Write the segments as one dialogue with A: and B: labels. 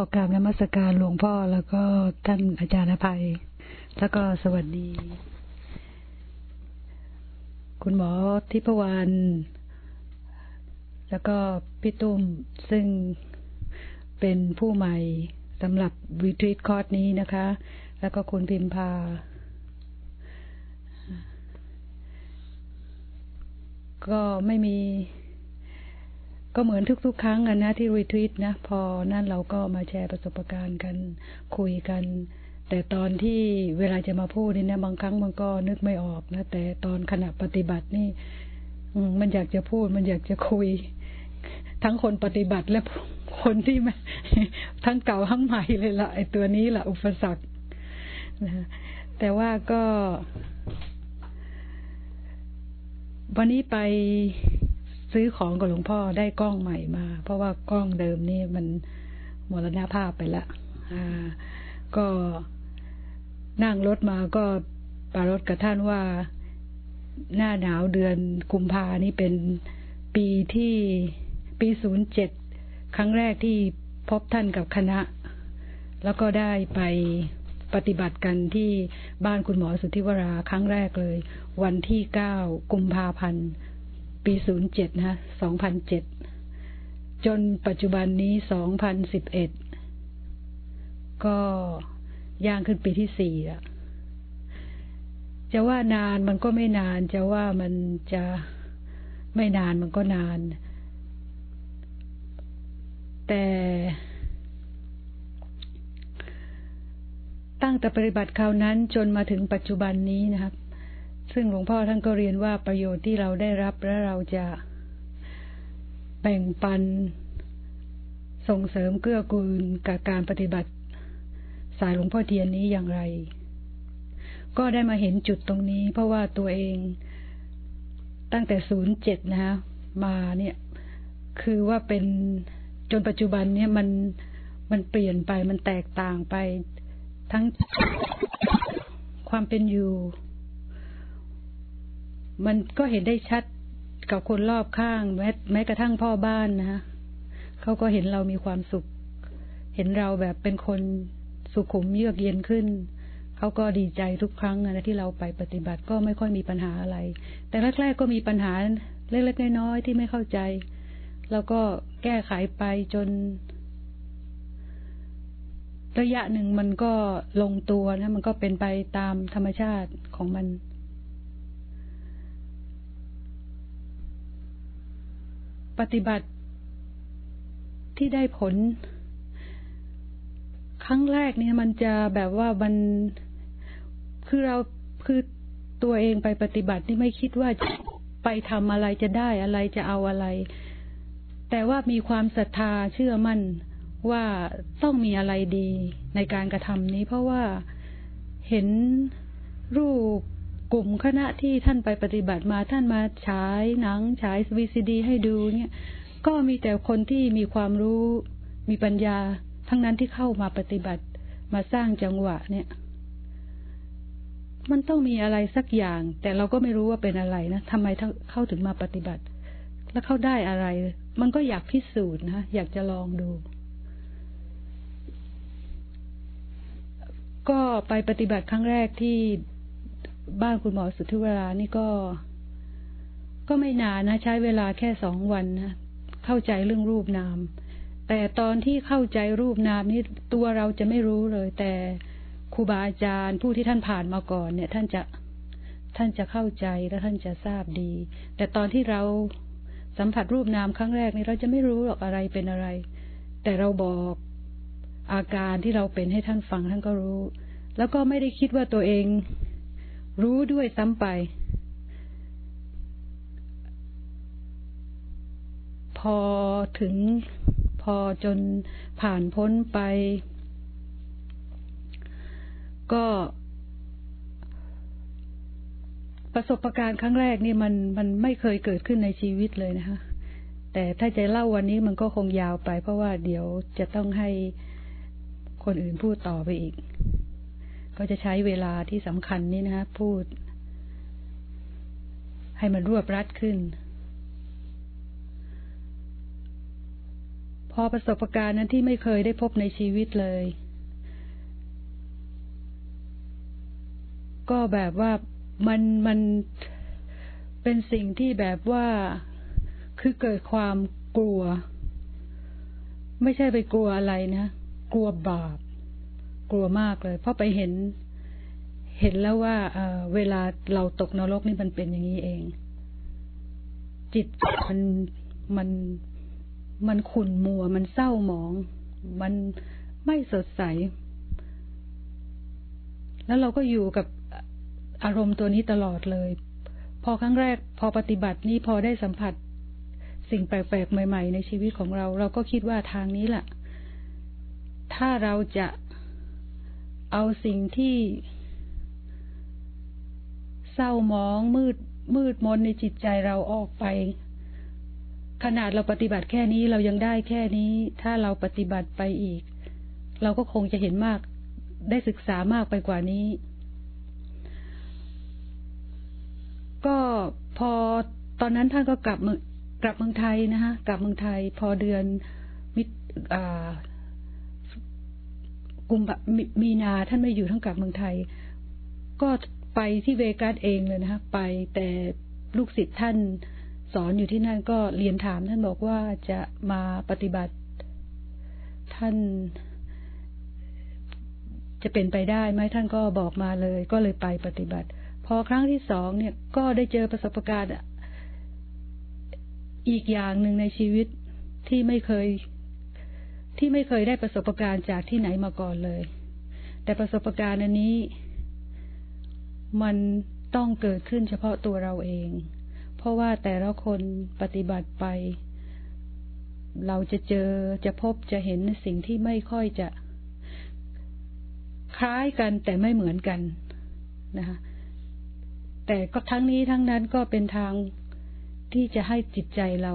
A: ขอกราบนมัสการหลวงพ่อแล้วก็ท่านอาจารย์อภัย แล้วก็สวัสดี คุณหมอทิพวรรณแล้วก็พี่ตุ้มซึ่งเป็นผู้ใหม่สำหรับวีทรีตคอร์สนี้นะคะ แล้วก็คุณพิมพา ก็ไม่มี ก็เหมือนทุกๆ ครั้งกันนะที่รีทรีตนะ พอนั่นเราก็มาแชร์ประสบการณ์กันคุยกัน แต่ตอนที่เวลาจะมาพูดนี่นะ บางครั้งมันก็นึกไม่ออกนะ แต่ตอนขณะปฏิบัตินี่มันอยากจะพูดมันอยากจะคุย ทั้งคนปฏิบัติและคนที่มทั้งเก่าทั้งใหม่เลยละไอตัวนี้ละอุปสรรคนะแต่ว่าก็ วันนี้ไป ซื้อของกับหลวงพ่อได้กล้องใหม่มา เพราะว่ากล้องเดิมนี่มันมรณภาพไปละอ่า ก็นั่งรถมาก็ปารถกับท่านว่าหน้าหนาวเดือนกุมภานี่เป็นปีที่ปีศูนย์เจ็ดครั้งแรกที่พบท่านกับคณะ แล้วก็ได้ไปปฏิบัติกันที่บ้านคุณหมอสุทธิวราครั้งแรกเลย วันที่เก้ากุมภาพันธ์ ปีศูนย์เจ็ดนะสองพันเจ็ดจนปัจจุบันนี้สองพันสิบเอ็ดก็ย่างขึ้นปีที่สี่อะจะว่านานมันก็ไม่นาน จะว่ามันจะไม่นานมันก็นาน แต่ตั้งแต่ปฏิบัติคราวนั้นจนมาถึงปัจจุบันนี้นะครับ ซึ่งหลวงพ่อท่านก็เรียนว่าประโยชน์ที่เราได้รับและเราจะแบ่งปันส่งเสริมเกื้อกูลกับการปฏิบัติสายหลวงพ่อเทียนนี้อย่างไร ก็ได้มาเห็นจุดตรงนี้ เพราะว่าตัวเองตั้งแต่ศูนย์เจ็ดนะฮะมาเนี่ย คือว่าเป็นจนปัจจุบันเนี่ยมันมันเปลี่ยนไปมันแตกต่างไปทั้งความเป็นอยู่ มันก็เห็นได้ชัดกับคนรอบข้าง แม้แม้กระทั่งพ่อบ้านนะฮะเขาก็เห็นเรามีความสุข เห็นเราแบบเป็นคนสุขุมเยือกเย็นขึ้นเขาก็ดีใจทุกครั้งนะที่เราไปปฏิบัติก็ไม่ค่อยมีปัญหาอะไร แต่แรกๆก็มีปัญหาเล็กๆน้อยๆที่ไม่เข้าใจ แล้วก็แก้ไขไปจน ระยะหนึ่งมันก็ลงตัวนะมันก็เป็นไปตามธรรมชาติของมัน ปฏิบัติที่ได้ผล ครั้งแรกเนี่ย มันจะแบบว่ามันคือเราคือตัวเองไปปฏิบัติที่ไม่คิดว่าไปทำอะไรจะได้อะไรจะเอาอะไร แต่ว่ามีความศรัทธาเชื่อมั่นว่าต้องมีอะไรดีในการกระทำนี้ เพราะว่าเห็นรูป กลุ่มคณะที่ท่านไปปฏิบัติมาท่านมาฉายหนังฉายวีซีดีให้ดูเนี่ยก็มีแต่คนที่มีความรู้มีปัญญา ทั้งนั้นที่เข้ามาปฏิบัติมาสร้างจังหวะเนี่ย มันต้องมีอะไรสักอย่าง แต่เราก็ไม่รู้ว่าเป็นอะไรนะทำไมเข้าถึงมาปฏิบัติ แล้วเข้าได้อะไร มันก็อยากพิสูจน์นะอยากจะลองดู ก็ไปปฏิบัติครั้งแรกที่ บ้านคุณหมอสุทธิวรานี่ก็ ก็ไม่นานนะ ใช้เวลาแค่สองวันนะเข้าใจเรื่องรูปนาม แต่ตอนที่เข้าใจรูปนามนี่ตัวเราจะไม่รู้เลย แต่ครูบาอาจารย์ผู้ที่ท่านผ่านมาก่อน เนี่ย ท่านจะท่านจะเข้าใจและท่านจะทราบดี แต่ตอนที่เราสัมผัสรูปนามครั้งแรกนี่เราจะไม่รู้หรอกอะไรเป็นอะไร แต่เราบอกอาการที่เราเป็นให้ท่านฟังท่านก็รู้ แล้วก็ไม่ได้คิดว่าตัวเอง รู้ด้วยซ้ำไป พอถึงพอจนผ่านพ้นไป ก็ประสบการณ์ครั้งแรกนี่มันมันไม่เคยเกิดขึ้นในชีวิตเลยนะคะ แต่ถ้าจะเล่าวันนี้มันก็คงยาวไป เพราะว่าเดี๋ยวจะต้องให้คนอื่นพูดต่อไปอีก ก็จะใช้เวลาที่สำคัญนี้นะคะพูด ให้มันรวบรัดขึ้นพออประสบการณ์นั้นที่ไม่เคยได้พบในชีวิตเลย ก็แบบว่ามันมันเป็นสิ่งที่แบบว่าคือเกิดความกลัว ไม่ใช่ไปกลัวอะไรนะ กลัวบาป กลัวมากเลย เพราะไปเห็นเห็นแล้วว่าเเวลาเราตกนรกนี่มันเป็นอย่างนี้เอง จิตมันมันมันขุ่นมัว มันเศร้าหมอง มันไม่สดใส แล้วเราก็อยู่กับอารมณ์ตัวนี้ตลอดเลย พอครั้งแรก พอปฏิบัตินี้พอได้สัมผัส สิ่งแปลกๆใหม่ ๆ ในชีวิตของเรา เราก็คิดว่าทางนี้แหละถ้าเราจะ เอาสิ่งที่เศร้ามองมืดมืดมนในจิตใจเราออกไป ขนาดเราปฏิบัติแค่นี้เรายังได้แค่นี้ ถ้าเราปฏิบัติไปอีก เราก็คงจะเห็นมากได้ศึกษามากไปกว่านี้ ก็พอตอนนั้นท่านก็กลับมากลับเมืองไทยนะคะกลับเมืองไทย พอเดือนมิ กุมมีนาท่านไม่อยู่ทั้งกลับเมืองไทย ก็ไปที่เวกัสเองเลยนะคะไปแต่ลูกศิษย์ท่านสอนอยู่ที่นั่นก็เรียนถามท่านบอกว่าจะมาปฏิบัติ ท่าน จะเป็นไปได้ไหมท่านก็บอกมาเลย ก็เลยไปปฏิบัติ พอครั้งที่สองเนี่ย ก็ได้เจอประสบการณ์อีกอย่างหนึ่งในชีวิตที่ไม่เคย ที่ไม่เคยได้ประสบการณ์จากที่ไหนมาก่อนเลย แต่ประสบการณ์อันนี้ มันต้องเกิดขึ้นเฉพาะตัวเราเอง เพราะว่าแต่ละคนปฏิบัติไป เราจะเจอจะพบจะเห็นสิ่งที่ไม่ค่อยจะคล้ายกันแต่ไม่เหมือนกันนะคะแต่ก็ทั้งนี้ทั้งนั้นก็เป็นทางที่จะให้จิตใจเรา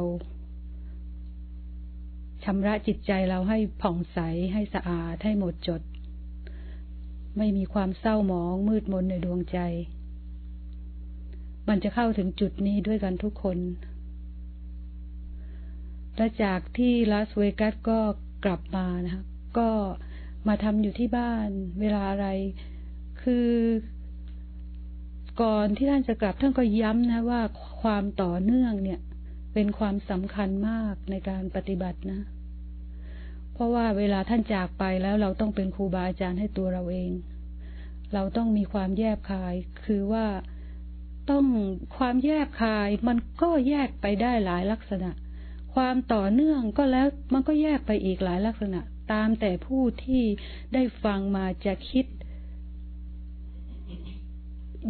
A: ชำระจิตใจเราให้ผ่องใสให้สะอาดให้หมดจด ไม่มีความเศร้าหมองมืดมนในดวงใจ มันจะเข้าถึงจุดนี้ด้วยกันทุกคน และจากที่ลาสเวกัสก็กลับมานะคะก็มาทำอยู่ที่บ้านเวลาอะไร คือก่อนที่ท่านจะกลับท่านก็ย้ำนะว่าความต่อเนื่องเนี่ย เป็นความสำคัญมากในการปฏิบัตินะ เพราะว่าเวลาท่านจากไปแล้วเราต้องเป็นครูบาอาจารย์ให้ตัวเราเอง เราต้องมีความแยบคาย คือว่าต้องความแยบคายมันก็แยกไปได้หลายลักษณะ ความต่อเนื่องก็แล้วมันก็แยกไปอีกหลายลักษณะ ตามแต่ผู้ที่ได้ฟังมาจะคิด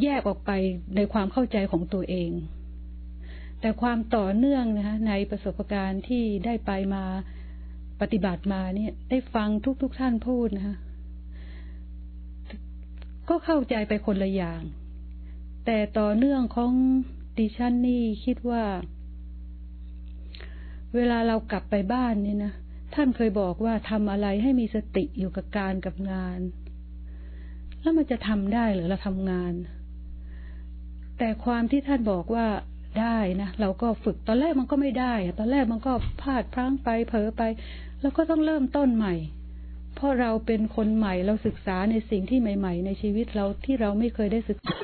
A: แยกออกไปในความเข้าใจของตัวเอง แต่ความต่อเนื่องนะคะในประสบการณ์ที่ได้ไปมา ปฏิบัติมาเนี่ย ได้ฟังทุกๆทท่านพูดนะคะก็เข้าใจไปคนละอย่าง แต่ต่อเนื่องของดิฉันนี่คิดว่า เวลาเรากลับไปบ้านเนี่ยนะท่านเคยบอกว่าทำอะไรให้มีสติอยู่กับการกับงาน แล้วมันจะทำได้หรือเราทำงาน แต่ความที่ท่านบอกว่า ได้นะเราก็ฝึกตอนแรกมันก็ไม่ได้ตอนแรกมันก็พลาดพลั้งไปเผลอไป แล้วก็ต้องเริ่มต้นใหม่ เพราะเราเป็นคนใหม่เราศึกษาในสิ่งที่ใหม่ ๆ ในชีวิตเราที่เราไม่เคยได้ศึกษา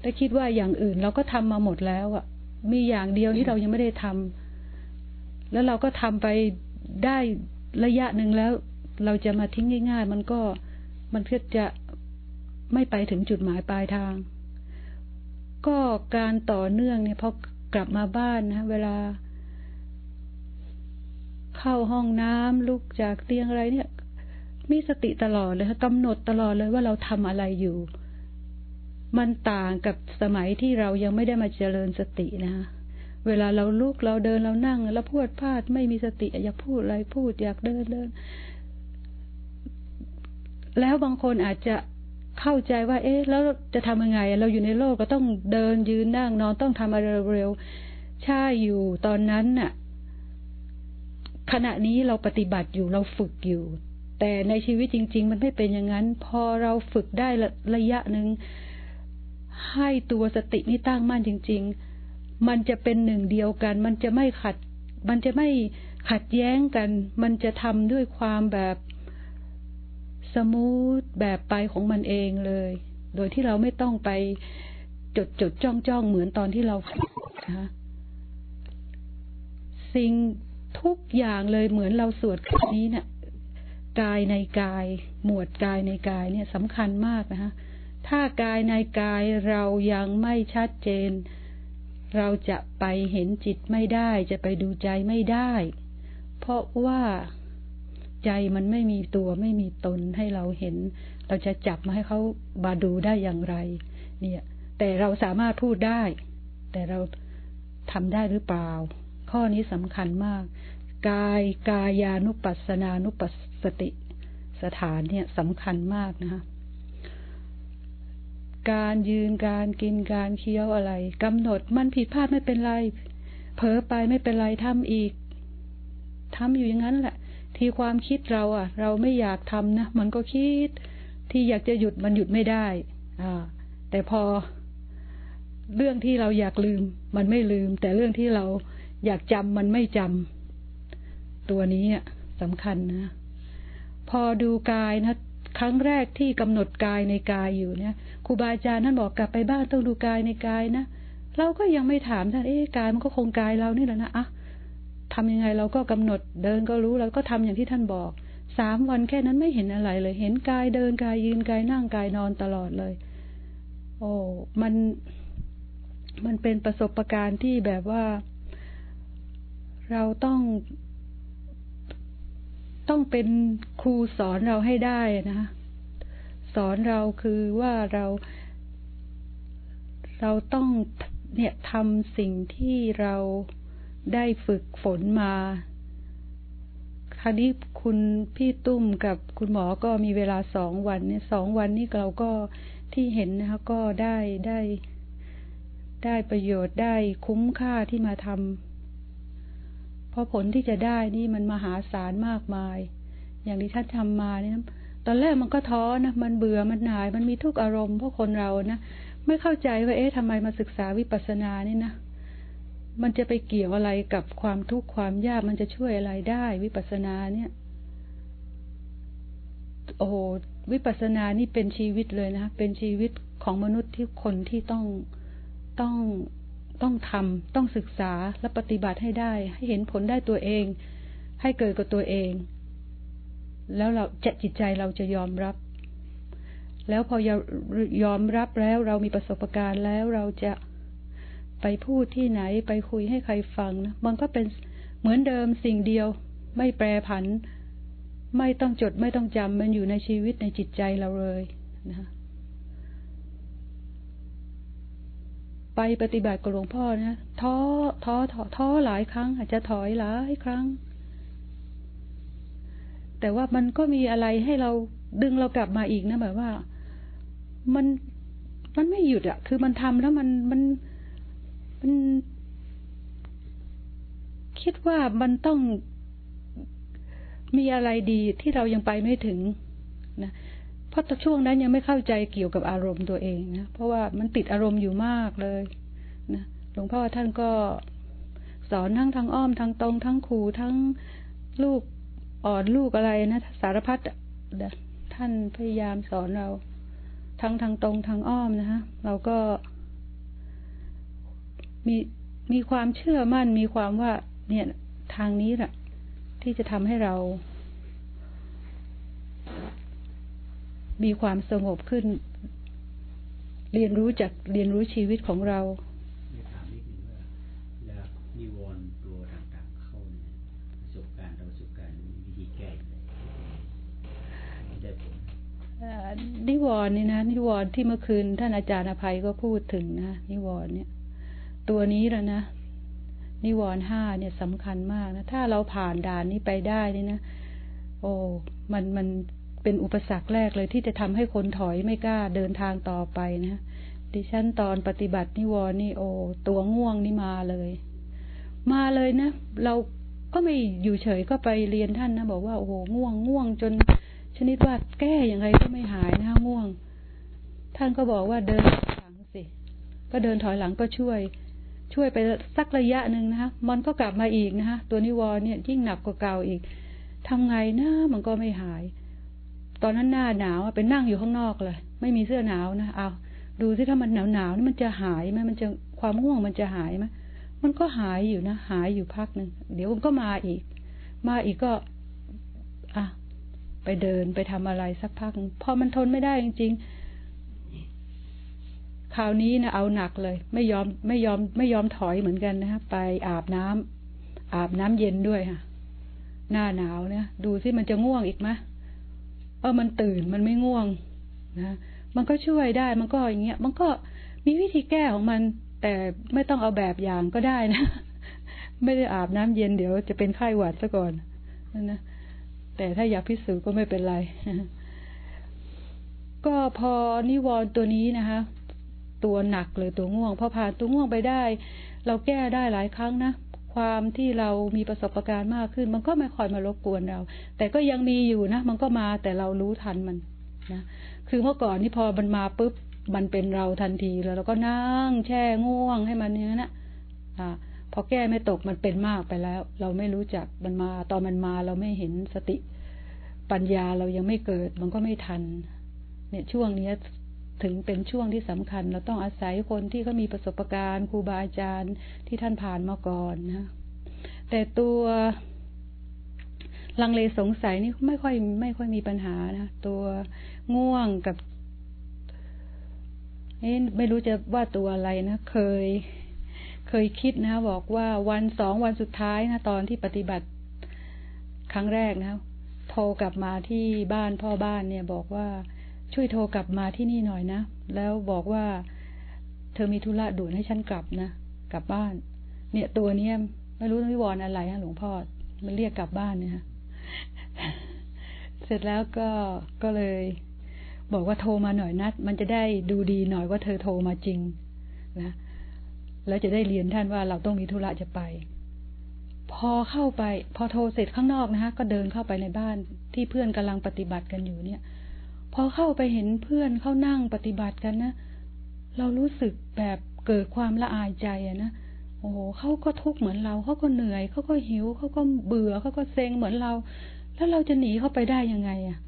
A: แต่คิดว่าอย่างอื่นเราก็ทำมาหมดแล้วอะ มีอย่างเดียวที่เรายังไม่ได้ทำแล้วเราก็ทำไปได้ระยะหนึ่งแล้ว เราจะมาทิ้งง่าย ๆ มันก็มันเพื่อจะไม่ไปถึงจุดหมายปลายทาง ก็การต่อเนื่องเนี่ยพอกลับมาบ้านนะเวลา เข้าห้องน้ำลุกจากเตียงอะไรเนี่ย มีสติตลอดเลยค่ะกำหนดตลอดเลยว่าเราทำอะไรอยู่ มันต่างกับสมัยที่เรายังไม่ได้มาเจริญสตินะคะเวลาเราลุกเราเดินเรานั่ง แล้วพูดพลาดไม่มีสติอยากพูดอะไรพูดอยากเดินเดิน แล้วบางคนอาจจะ เข้าใจว่า เอ๊ะ แล้วจะทำยังไง เราอยู่ในโลกก็ต้องเดินยืนนั่งนอนต้องทำอะไรเร็วใช่อยู่ตอนนั้นน่ะ ขณะนี้เราปฏิบัติอยู่เราฝึกอยู่ แต่ในชีวิตจริง ๆ มันไม่เป็นอย่างนั้น พอเราฝึกได้ระยะหนึ่งให้ตัวสตินี่ตั้งมั่นจริง ๆ มันจะเป็นหนึ่งเดียวกัน มันจะไม่ขัด มันจะไม่ขัดแย้งกัน มันจะทำด้วยความแบบ สมูทแบบไปของมันเองเลย โดยที่เราไม่ต้องไปจดจดจ้องจ้องเหมือนตอนที่เราคะสิ่งทุกอย่างเลยเหมือนเราสวดคนี้เนะี่ยกายในกาย หมวดกายในกายเนี่ยสำคัญมากนะคะถ้ากายในกายเรายังไม่ชัดเจน เราจะไปเห็นจิตไม่ได้ จะไปดูใจไม่ได้ เพราะว่า ใจมันไม่มีตัวไม่มีตนให้เราเห็น เราจะจับมาให้เขาบาดูได้อย่างไร เนี่ย แต่เราสามารถพูดได้ แต่เราทำได้หรือเปล่า ข้อนี้สำคัญมาก กายกายานุปัสสนานุปัสสติสถานเนี่ยสำคัญมากนะคะการยืนการกินการเคี้ยวอะไรกำหนดมันผิดพลาดไม่เป็นไร เผลอไปไม่เป็นไรทำอีกทำอยู่อย่างนั้นแหละ ที่ความคิดเราอะ เราไม่อยากทำนะมันก็คิด ที่อยากจะหยุดมันหยุดไม่ได้ อ่า แต่พอเรื่องที่เราอยากลืม มันไม่ลืม แต่เรื่องที่เราอยากจำมันไม่จำตัวนี้อะสำคัญนะ พอดูกายนะครั้งแรกที่กำหนดกายในกายอยู่เนี่ยครูบาอาจารย์ท่านบอกกลับไปบ้านต้องดูกายในกายนะเราก็ยังไม่ถามท่านเอ๊ะกายมันก็คงกายเรานี่แหละนะอะ ทำยังไงเราก็กำหนดเดินก็รู้เราก็ทำอย่างที่ท่านบอกสามวันแค่นั้นไม่เห็นอะไรเลย เห็นกายเดินกายยืนกายนั่งกายนอนตลอดเลย โอ้มันมันเป็นประสบการณ์ที่แบบว่า เราต้องต้องเป็นครูสอนเราให้ได้นะสอนเราคือว่าเรา เราต้องเนี่ยทำสิ่งที่เรา ได้ฝึกฝนมา คราวนี้คุณพี่ตุ้มกับคุณหมอก็มีเวลาสองวันเนี่ยสองวันนี้เราก็ที่เห็นนะคะก็ได้ได้ ได้ประโยชน์ได้คุ้มค่าที่มาทำเพราะผลที่จะได้นี่มันมหาศาลมากมาย อย่างที่ท่านทำมาเนี่ยตอนแรกมันก็ท้อนะมันเบื่อมันหน่าย มันมีทุกอารมณ์พราะคนเรานะไม่เข้าใจว่าเอ๊ะทำไมมาศึกษาวิปัสสนานี่นะ มันจะไปเกี่ยวอะไรกับความทุกข์ความยากมันจะช่วยอะไรได้ วิปัสสนาเนี่ย โอ้โหวิปัสสนานี่เป็นชีวิตเลยนะเป็นชีวิตของมนุษย์ที่คนที่ต้องต้องต้องทำต้องศึกษาและปฏิบัติให้ได้ ให้เห็นผลได้ตัวเอง ให้เกิดกับตัวเอง แล้วเราจะจิตใจเราจะยอมรับ แล้วพอยอมรับแล้วเรามีประสบการณ์แล้วเราจะ ไปพูดที่ไหนไปคุยให้ใครฟังนะมันก็เป็นเหมือนเดิมสิ่งเดียว ไม่แปรผัน ไม่ต้องจดไม่ต้องจำมันอยู่ในชีวิตในจิตใจเราเลยนะไปปฏิบัติกับหลวงพ่อนะท้อท้อท้อท้อหลายครั้ง อาจจะถอยหลายครั้ง แต่ว่ามันก็มีอะไรให้เราดึงเรากลับมาอีกนะแบบว่า มันมันไม่หยุดอะคือมันทำแล้วมันมัน มันคิดว่ามันต้องมีอะไรดีที่เรายังไปไม่ถึงนะเพราะช่วงนั้นยังไม่เข้าใจเกี่ยวกับอารมณ์ตัวเองนะเพราะว่ามันติดอารมณ์อยู่มากเลยนะหลวงพ่อท่านก็สอนทั้งทางอ้อมทางตรงทั้งขู่ทั้งลูกอ่อนลูกอะไรนะสารพัดท่านพยายามสอนเรา ทั้งทางตรงทางอ้อมนะฮะเราก็ มีมีความเชื่อมั่นมีความว่า เนี่ยทางนี้แหละที่จะทำให้เรา มีความสงบขึ้น เรียนรู้จากเรียนรู้ชีวิตของเรา
B: ถามนิดนึงว่าแล้วนิวรณ์ตัวต่างๆเข้าเนี่ยประสบการณ์ประสบการณ์วิธีแก้ได้ผล
A: นิวรณ์นี่นะนิวรณ์ที่เมื่อคืนท่านอาจารย์อภัยก็พูดถึงนะนิวรณ์เนี่ย ตัวนี้แล้วนะนิวรณ์ห้าเนี่ยสำคัญมากนะถ้าเราผ่านด่านนี้ไปได้นี่นะโอ้มันมันเป็นอุปสรรคแรกเลยที่จะทำให้คนถอยไม่กล้าเดินทางต่อไปนะดิฉันตอนปฏิบัตินิวรณ์นี่โอ้ตัวง่วงนี่มาเลย มาเลยนะเราก็ไม่อยู่เฉยก็ไปเรียนท่านนะบอกว่าโอ้โหง่วงง่วงจน ชนิดว่าแก้อย่างไรก็ไม่หายนะง่วง ท่านก็บอกว่าเดินถอยหลังสิ ก็เดินถอยหลังก็ช่วย ช่วยไปสักระยะหนึ่งนะคะมันก็กลับมาอีกนะคะตัวนิวรณ์เนี่ยยิ่งหนักกว่าเก่าอีกทำไงนะมันก็ไม่หาย ตอนนั้นหน้าหนาวไปนั่งอยู่ข้างนอกเลย ไม่มีเสื้อหนาวนะเอาดูซิถ้ามันหนาวหนาวนี่มันจะหายไหมมันจะความง่วงมันจะหายไหมมันก็หายอยู่นะ หายอยู่พักหนึ่งเดี๋ยวมันก็มาอีก มาอีกก็ อะไปเดินไปทำอะไรสักพักพอมันทนไม่ได้จริงๆ คราวนี้นะเอาหนักเลย ไม่ยอมไม่ยอมไม่ยอมถอยเหมือนกันนะฮะไปอาบน้ำอาบน้ำเย็นด้วยค่ะ หน้าหนาวเนี่ยดูซิมันจะง่วงอีกไหมเออมันตื่นมันไม่ง่วงนะมันก็ช่วยได้มันก็อย่างเงี้ย มันก็มีวิธีแก้ของมัน แต่ไม่ต้องเอาแบบอย่างก็ได้นะ ไม่ได้อาบน้ำเย็นเดี๋ยวจะเป็นไข้หวัดซะก่อนนั่นนะแต่ถ้าอยากพิสูจน์ก็ไม่เป็นไร ก็พอนิวรณ์ตัวนี้นะคะ ตัวหนักเลยตัวง่วงพอผ่านตัวง่วงไปได้ เราแก้ได้หลายครั้งนะความที่เรามีประสบการณ์มากขึ้น มันก็ไม่คอยมารบกวนเรา แต่ก็ยังมีอยู่นะ มันก็มาแต่เรารู้ทันมันนะคือเมื่อก่อนนี่พอมันมาปุ๊บมันเป็นเราทันทีแล้วเราก็นั่งแช่ง่วงให้มันเนี้ยนะอ่าพอแก้ไม่ตกมันเป็นมากไปแล้ว เราไม่รู้จักมันมา ตอนมันมาเราไม่เห็นสติ ปัญญาเรายังไม่เกิด มันก็ไม่ทัน เนี่ยช่วงเนี้ย ถึงเป็นช่วงที่สำคัญ เราต้องอาศัยคนที่เขามีประสบการณ์ครูบาอาจารย์ที่ท่านผ่านมาก่อนนะ แต่ตัวลังเลสงสัยนี่ไม่ค่อยไม่ค่อยมีปัญหานะตัวง่วงกับเอ๊ไม่รู้จะว่าตัวอะไรนะเคย เคยคิดนะ บอกว่าวันสองวันสุดท้ายนะตอนที่ปฏิบัติครั้งแรกนะโทรกลับมาที่บ้านพ่อบ้านเนี่ยบอกว่า ช่วยโทรกลับมาที่นี่หน่อยนะ แล้วบอกว่า เธอมีธุระด่วนให้ฉันกลับนะ กลับบ้าน เนี่ยตัวเนี้ยไม่รู้วิวรณ์อะไรฮะหลวงพ่อ มันเรียกกลับบ้านเนี่ยเสร็จแล้วก็ก็เลย บอกว่าโทรมาหน่อยนัด มันจะได้ดูดีหน่อยว่าเธอโทรมาจริงนะแล้วจะได้เรียนท่านว่าเราต้องมีธุระจะไป พอเข้าไป พอโทรเสร็จข้างนอกนะฮะก็เดินเข้าไปในบ้านที่เพื่อนกำลังปฏิบัติกันอยู่เนี่ย พอเข้าไปเห็นเพื่อนเขานั่งปฏิบัติกันนะ เรารู้สึกแบบเกิดความละอายใจอะนะ โอ้โหเขาก็ทุกข์เหมือนเรา เขาก็เหนื่อย เขาก็หิว เขาก็เบื่อ เขาก็เซ็งเหมือนเรา แล้วเราจะหนีเขาไปได้ยังไงอะ่ะ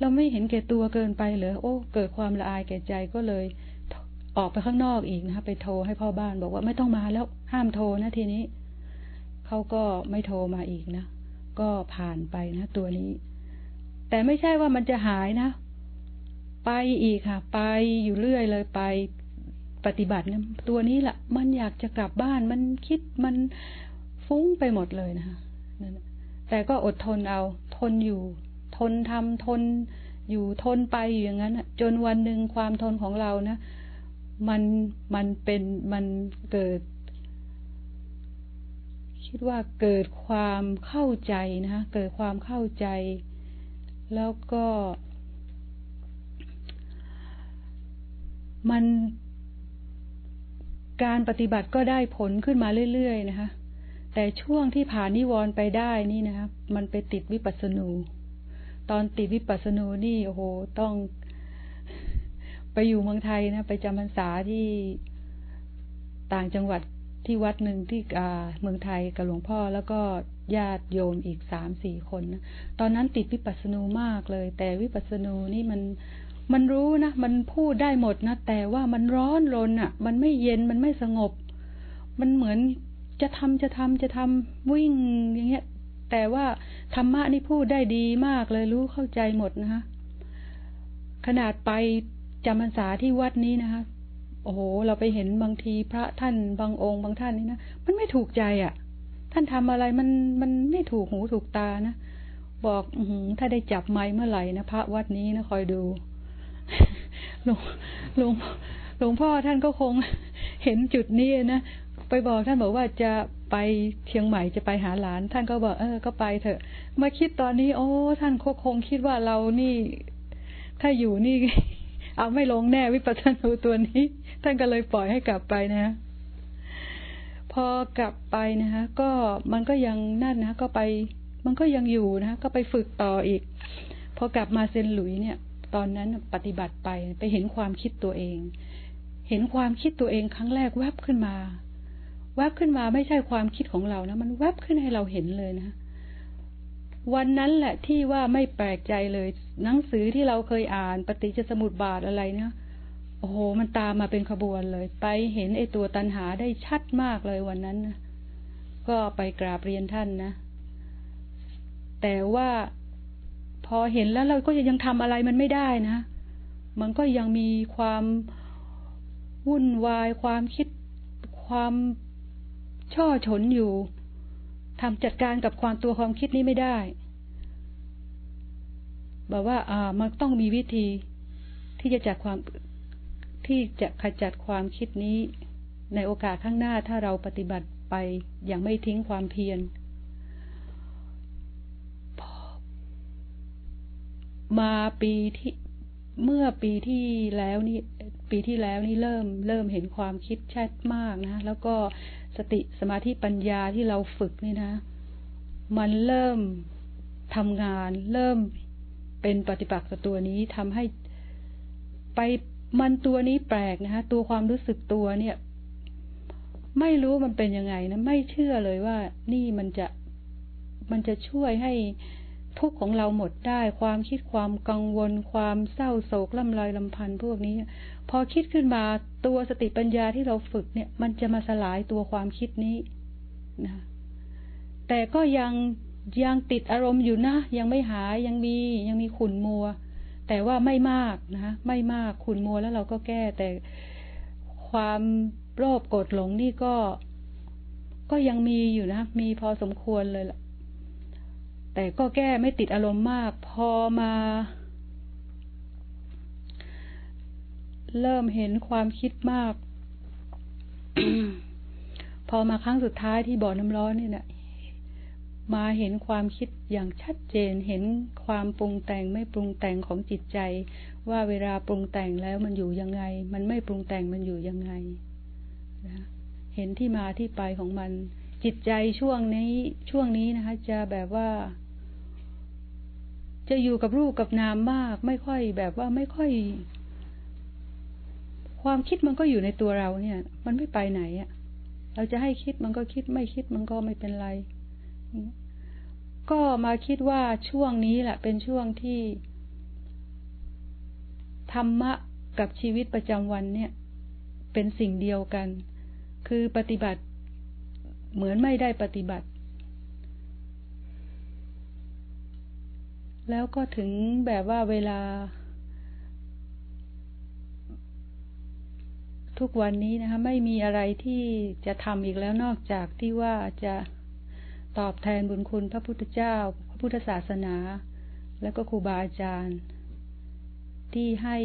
A: เราไม่เห็นแก่ตัวเกินไปเหรอ โอ้ เกิดความละอายแก่ใจก็เลย ออกไปข้างนอกอีกนะคะไปโทรให้พ่อบ้านบอกว่าไม่ต้องมาแล้วห้ามโทรนะทีนี้เขาก็ไม่โทรมาอีกนะ ก็ผ่านไปนะ ตัวนี้ แต่ไม่ใช่ว่ามันจะหายนะ ไปอีกค่ะ ไปอยู่เรื่อยเลยไปปฏิบัติเนี่ยตัวนี้แหละมันอยากจะกลับบ้านมันคิดมันฟุ้งไปหมดเลยนะคะแต่ก็อดทนเอา ทนอยู่ ทนทำทน อยู่ทนไปอยู่อย่างนั้นจนวันหนึ่งความทนของเรานะมันมันเป็นมันเกิด คิดว่าเกิดความเข้าใจนะคะเกิดความเข้าใจ แล้วก็ มันการปฏิบัติก็ได้ผลขึ้นมาเรื่อยๆนะคะ แต่ช่วงที่ผ่านนิวรณ์ไปได้นี่นะคะมันไปติดวิปัสสนู ตอนติดวิปัสสนูนี่โอ้โหต้อง ไปอยู่เมืองไทยนะไปจำพรรษาที่ต่างจังหวัดที่วัดหนึ่งที่เมืองไทยกับหลวงพ่อแล้วก็ญาติโยมอีกสามสี่คนนะตอนนั้นติดวิปัสสนูมากเลย แต่วิปัสสนูนี่มัน มันรู้นะ มันพูดได้หมดนะ แต่ว่ามันร้อนรนอะ่ะ มันไม่เย็น มันไม่สงบ มันเหมือนจะทำจะทำจะทำวิ่งอย่างเงี้ย แต่ว่าธรรมะนี่พูดได้ดีมากเลยรู้เข้าใจหมดนะคะขนาดไปจำพรรษาที่วัดนี้นะคะ โอ้โห เราไปเห็นบางทีพระท่านบางองค์บางท่านนี่นะ มันไม่ถูกใจอะ่ะ ท่านทำอะไรมันมันไม่ถูกหูถูกตานะ บอกอถ้าได้จับไม้เมื่อไหร่นะพระวัดนี้นะคอยดู หลวงหลวงหลวงพ่อท่านก็คงเห็นจุดนี้นะไปบอกท่านบอกว่าจะไปเชียงใหม่จะไปหาหลาน ท่านก็บอกเออก็ไปเถอะ มาคิดตอนนี้ โอ้ท่านคงคิดว่าเรานี่ ถ้าอยู่นี่ เอาไม่ลงแน่วิปัสสนูตัวนี้ ท่านก็เลยปล่อยให้กลับไปนะ พอกลับไปนะคะก็มันก็ยังนั่นนะก็ไป มันก็ยังอยู่นะก็ไปฝึกต่ออีก พอกลับมาเซนหลุยเนี่ย ตอนนั้นปฏิบัติไปไปเห็นความคิดตัวเอง เห็นความคิดตัวเองครั้งแรกแวบขึ้นมา แวบขึ้นมาไม่ใช่ความคิดของเรานะมันแวบขึ้นให้เราเห็นเลยนะวันนั้นแหละที่ว่าไม่แปลกใจเลย หนังสือที่เราเคยอ่านปฏิจจสมุปบาทอะไรเนี่ยโอ้โห มันตามมาเป็นขบวนเลย ไปเห็นไอ้ตัวตันหาได้ชัดมากเลยวันนั้นนะก็ไปกราบเรียนท่านนะ แต่ว่า อเห็นแล้วเราก็ยังทำอะไรมันไม่ได้นะ มันก็ยังมีความวุ่นวายความคิดความช่อฉนอยู่ทำจัดการกับความตัวความคิดนี้ไม่ได้บอกว่า อ่า มันต้องมีวิธีที่จะจัดความที่จะขจัดความคิดนี้ ในโอกาสข้างหน้าถ้าเราปฏิบัติไปอย่างไม่ทิ้งความเพียร มาปีที่เมื่อปีที่แล้วนี่ปีที่แล้วนี่เริ่มเริ่มเห็นความคิดชัดมากนะ แล้วก็สติสมาธิปัญญาที่เราฝึกนี่นะ มันเริ่มทำงาน เริ่มเป็นปฏิปักษ์กับตัวนี้ทำให้ไปมันตัวนี้แปลกนะฮะตัวความรู้สึกตัวเนี่ย ไม่รู้มันเป็นยังไงนะ ไม่เชื่อเลยว่านี่มันจะมันจะช่วยให้ ทุกของเราหมดได้ ความคิดความกังวล ความเศร้าโศกล่ำลอยลำพันธ์พวกนี้ พอคิดขึ้นมาตัวสติปัญญาที่เราฝึกเนี่ย มันจะมาสลายตัวความคิดนี้นะแต่ก็ยังยังติดอารมณ์อยู่นะ ยังไม่หายยังมียังมีขุนมัว แต่ว่าไม่มากนะไม่มากขุนมัวแล้วเราก็แก้ แต่ความโลภโกรธหลงนี่ก็ก็ยังมีอยู่นะ มีพอสมควรเลยล่ะ แต่ก็แก้ไม่ติดอารมณ์มาก พอมา เริ่มเห็นความคิดมาก พอมาครั้งสุดท้ายที่บ่อน้ำร้อนนี่นะมาเห็นความคิดอย่างชัดเจน เห็นความปรุงแต่งไม่ปรุงแต่งของจิตใจ ว่าเวลาปรุงแต่งแล้วมันอยู่ยังไง มันไม่ปรุงแต่งมันอยู่ยังไงนะเห็นที่มาที่ไปของมัน จิตใจช่วงนี้ช่วงนี้นะคะ จะแบบว่า จะอยู่กับรูปกับนามมาก ไม่ค่อยแบบว่าไม่ค่อย ความคิดมันก็อยู่ในตัวเราเนี่ย มันไม่ไปไหนอะ่ะเราจะให้คิดมันก็คิดไม่คิดมันก็ไม่เป็นไร ก็มาคิดว่าช่วงนี้แหละเป็นช่วงที่ธรรมะกับชีวิตประจำวันเนี่ย เป็นสิ่งเดียวกัน คือปฏิบัติเหมือนไม่ได้ปฏิบัติ แล้วก็ถึงแบบว่าเวลา ทุกวันนี้นะคะ ไม่มีอะไรที่จะทำอีกแล้วนอกจากที่ว่าจะตอบแทนบุญคุณพระพุทธเจ้า พระพุทธศาสนา แล้วก็ครูบาอาจารย์ ที่ให้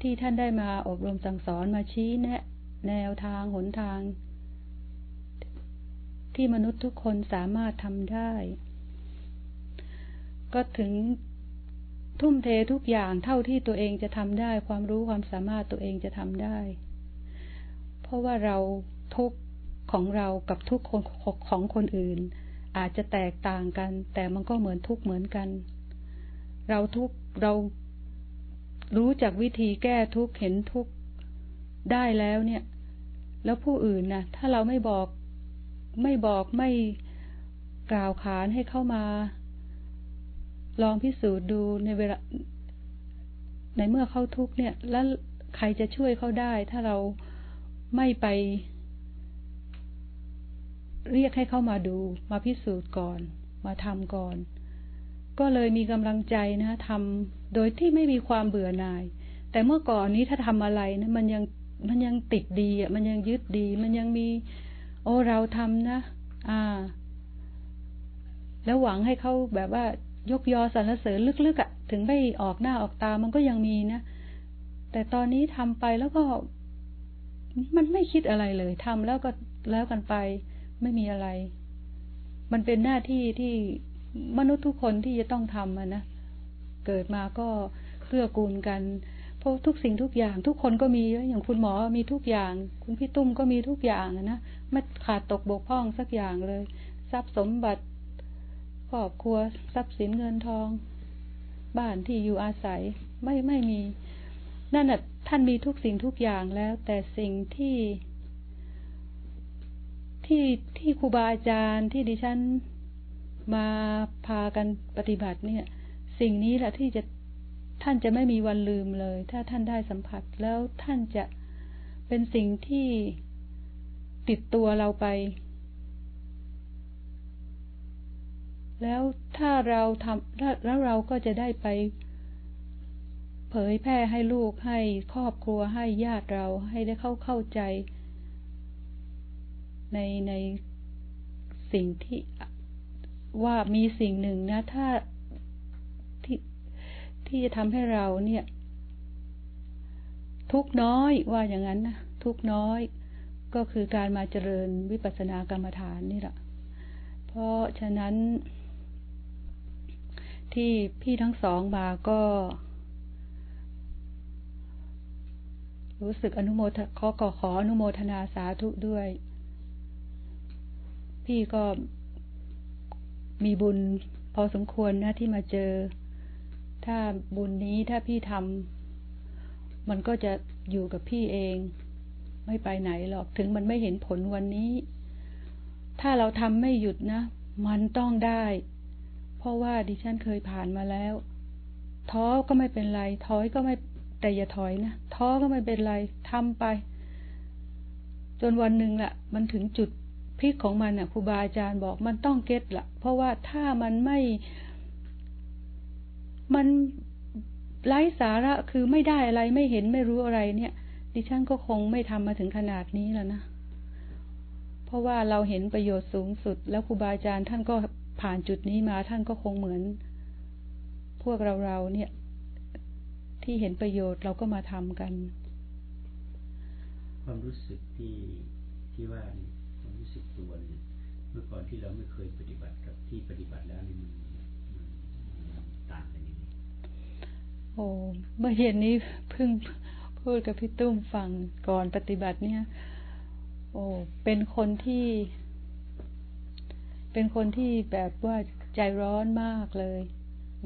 A: ที่ท่านได้มาอบรมสั่งสอนมาชี้แนะ แนวทางหนทาง ที่มนุษย์ทุกคนสามารถทำได้ ก็ถึงทุ่มเททุกอย่างเท่าที่ตัวเองจะทำได้ ความรู้ความสามารถตัวเองจะทำได้ เพราะว่าเราทุกของเรากับทุกคนของคนอื่น อาจจะแตกต่างกัน แต่มันก็เหมือนทุกเหมือนกัน เราทุกเรารู้จักวิธีแก้ทุกเห็นทุกได้แล้วเนี่ย แล้วผู้อื่นนะถ้าเราไม่บอกไม่บอกไม่กล่าวขานให้เข้ามา ลองพิสูจน์ดูในเวลา ในเมื่อเขาทุกเนี่ย แล้วใครจะช่วยเขาได้ ถ้าเราไม่ไป เรียกให้เขามาดู มาพิสูจน์ก่อน มาทำก่อน ก็เลยมีกำลังใจนะทำโดยที่ไม่มีความเบื่อหน่าย แต่เมื่อก่อนนี้ถ้าทำอะไรนะมันยังมันยังติดดีอะ มันยังยึดดี มันยังมี โอ้เราทำนะ อ่า แล้วหวังให้เขาแบบว่า ยกยอสรรเสริญลึกๆอะ่ะ ถึงไม่ออกหน้าออกตามันก็ยังมีนะ แต่ตอนนี้ทำไปแล้วก็ มันไม่คิดอะไรเลยทำแล้วก็แล้วกันไป ไม่มีอะไร มันเป็นหน้าที่ที่มนุษย์ทุกคนที่จะต้องทำนะ เกิดมาก็เพื่อกูลกันเพราะทุกสิ่งทุกอย่าง ทุกคนก็มีอย่างคุณหมอมีทุกอย่าง คุณพี่ตุ้มก็มีทุกอย่างนะไม่ขาดตกบกพร่องสักอย่างเลย ทรัพย์สมบัติ ครอบครัวทรัพย์สินเงินทอง บ้านที่อยู่อาศัยไม่ไม่มี นั่นแหะท่านมีทุกสิ่งทุกอย่างแล้ว แต่สิ่งที่ที่ที่ครูบาอาจารย์ที่ดิฉันมาพากันปฏิบัติเนี่ย สิ่งนี้แหละที่จะท่านจะไม่มีวันลืมเลย ถ้าท่านได้สัมผัสแล้วท่านจะเป็นสิ่งที่ติดตัวเราไป แล้วถ้าเราทำแล้วเราก็จะได้ไปเผยแพร่ให้ลูกให้ครอบครัวให้ญาติเราให้ได้เข้าเข้าใจ ในในสิ่งที่ว่ามีสิ่งหนึ่งนะ ถ้าที่ที่จะทำให้เราเนี่ย ทุกน้อยว่าอย่างนั้นนะทุกน้อย ก็คือการมาเจริญวิปัสสนากรรมฐานนี่แหละเพราะฉะนั้น ที่พี่ทั้งสองมาก็ รู้สึกอนุโมทขอขอขออนุโมทนาสาธุด้วย พี่ก็มีบุญพอสมควรนะที่มาเจอ ถ้าบุญนี้ถ้าพี่ทำมันก็จะอยู่กับพี่เอง ไม่ไปไหนหรอกถึงมันไม่เห็นผลวันนี้ ถ้าเราทำไม่หยุดนะ มันต้องได้ ราะว่าดิฉันเคยผ่านมาแล้ว ท้อก็ไม่เป็นไร ถอยก็ไม่แต่อย่าถอยนะ ท้อก็ไม่เป็นไรทำไป จนวันหนึ่งละมันถึงจุดพิกของมันอะครูบาอาจารย์บอกมันต้องเก็ตละเพราะว่าถ้ามันไม่ มันไร้สาระคือไม่ได้อะไรไม่เห็นไม่รู้อะไรเนี่ย ดิฉันก็คงไม่ทำมาถึงขนาดนี้แล้วนะ เพราะว่าเราเห็นประโยชน์สูงสุด แล้วครูบาอาจารย์ท่านก็ ผ่านจุดนี้มาท่านก็คงเหมือน พวกเราเราเนี่ย ที่เห็นประโยชน์เราก็มาทำกัน
B: ความรู้สึกที่ที่ว่านี่ความรู้สึกตัวเนี่ยเมื่อก่อนที่เราไม่เคยปฏิบัติกับที่ปฏิบัติแล้วนี่มันมันต่างกันยังไง
A: โอ้เมื่อเย็นนี้เพิ่งพูดกับพี่ตุ้มฟังก่อนปฏิบัติเนี่ย โอ้เป็นคนที่ เป็นคนที่แบบว่าใจร้อนมากเลย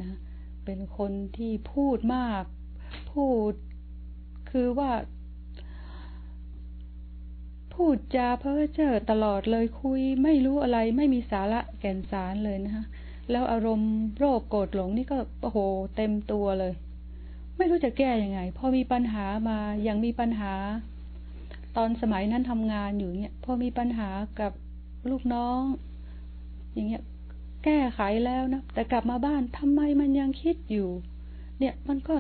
A: นะ เป็นคนที่พูดมาก พูดคือว่า พูดจาเพ้อเจ้อตลอดเลยคุย ไม่รู้อะไรไม่มีสาระแก่นสารเลยนะคะแล้วอารมณ์โรคโกรธหลงนี่ก็โอ้โหเต็มตัวเลย ไม่รู้จะแก้ยังไง พอมีปัญหามาอย่างมีปัญหา ตอนสมัยนั้นทำงานอยู่เนี่ยพอมีปัญหากับลูกน้อง อย่างเงี้ย แก้ไขแล้วนะ แต่กลับมาบ้านทำไมมันยังคิดอยู่ เนี่ยมันก็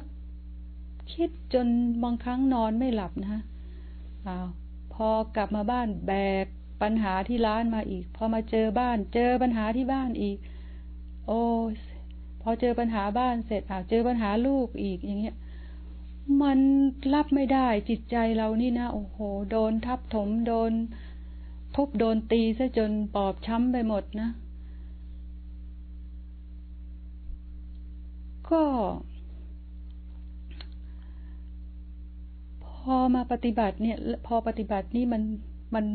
A: คิดจนบางครั้งนอนไม่หลับนะฮะอ้าวพอกลับมาบ้านแบกปัญหาที่ร้านมาอีก พอมาเจอบ้าน เจอปัญหาที่บ้านอีก โอ้พอเจอปัญหาบ้านเสร็จอ้าวเจอปัญหาลูกอีกอย่างเงี้ย มันรับไม่ได้จิตใจเรานี่นะโอ้โห โดนทับถมโดน ทุบโดนตีซะจนปอบช้ำไปหมดนะ ก็ พอมาปฏิบัติเนี่ย พอปฏิบัตินี่มันมัน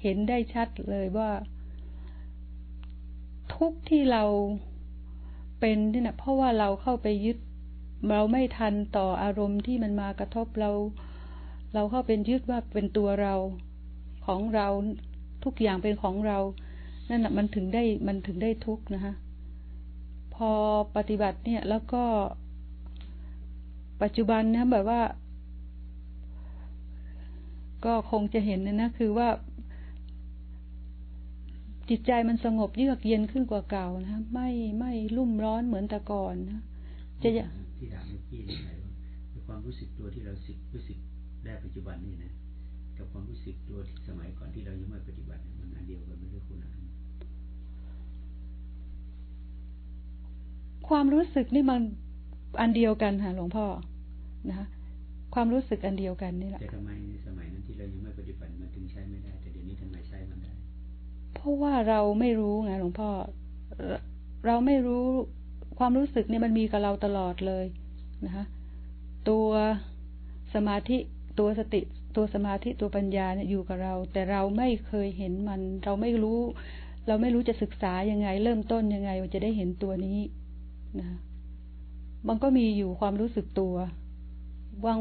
A: เห็นได้ชัดเลยว่า ทุกที่เราเป็นนี่นะเพราะว่าเราเข้าไปยึด เราไม่ทันต่ออารมณ์ที่มันมากระทบเรา เราเข้าเป็นยึดว่าเป็นตัวเรา ของเราทุกอย่างเป็นของเรานั่นแหะมันถึงได้มันถึงได้ทุกข์นะคะพอปฏิบัติเนี่ย แล้วก็ ปัจจุบันนะแบบว่า ก็คงจะเห็นนะนะคือว่า จิตใจมันสงบเยือกเย็นขึ้นกว่าเก่านะไม่ไม่รุ่มร้อนเหมือนแต่ก่อนนะ
B: จะที่ถามเมื่อกี้นี่หมายว่าความรู้สึกตัวที่เราสึกรู้สึกได้ปัจจุบันนี่นะ กับความรู้สึกตัวที่สมัยก่อนที่เรายังไม่ปฏิบัติมันอันเดียวกันไม่ได้คุณอัน
A: ความรู้สึกนี่มันอันเดียวกันค่ะหลวงพ่อนะคะความรู้สึกอันเดียวกันนี่แหละ
B: แต่ทำไมในสมัยนั้นที่เรายังไม่ปฏิบัติมันถึงใช้ไม่ได้ แต่เดี๋ยวนี้ทำไมใช้มันได้
A: เพราะว่าเราไม่รู้ไงหลวงพ่อ เราไม่รู้ความรู้สึกนี่มันมีกับเราตลอดเลยนะคะตัวสมาธิตัวสติ ตัวสมาธิตัวปัญญาเนี่ยอยู่กับเรา แต่เราไม่เคยเห็นมัน เราไม่รู้ เราไม่รู้จะศึกษายังไง เริ่มต้นยังไงว่าจะได้เห็นตัวนี้นะมันก็มีอยู่ความรู้สึกตัว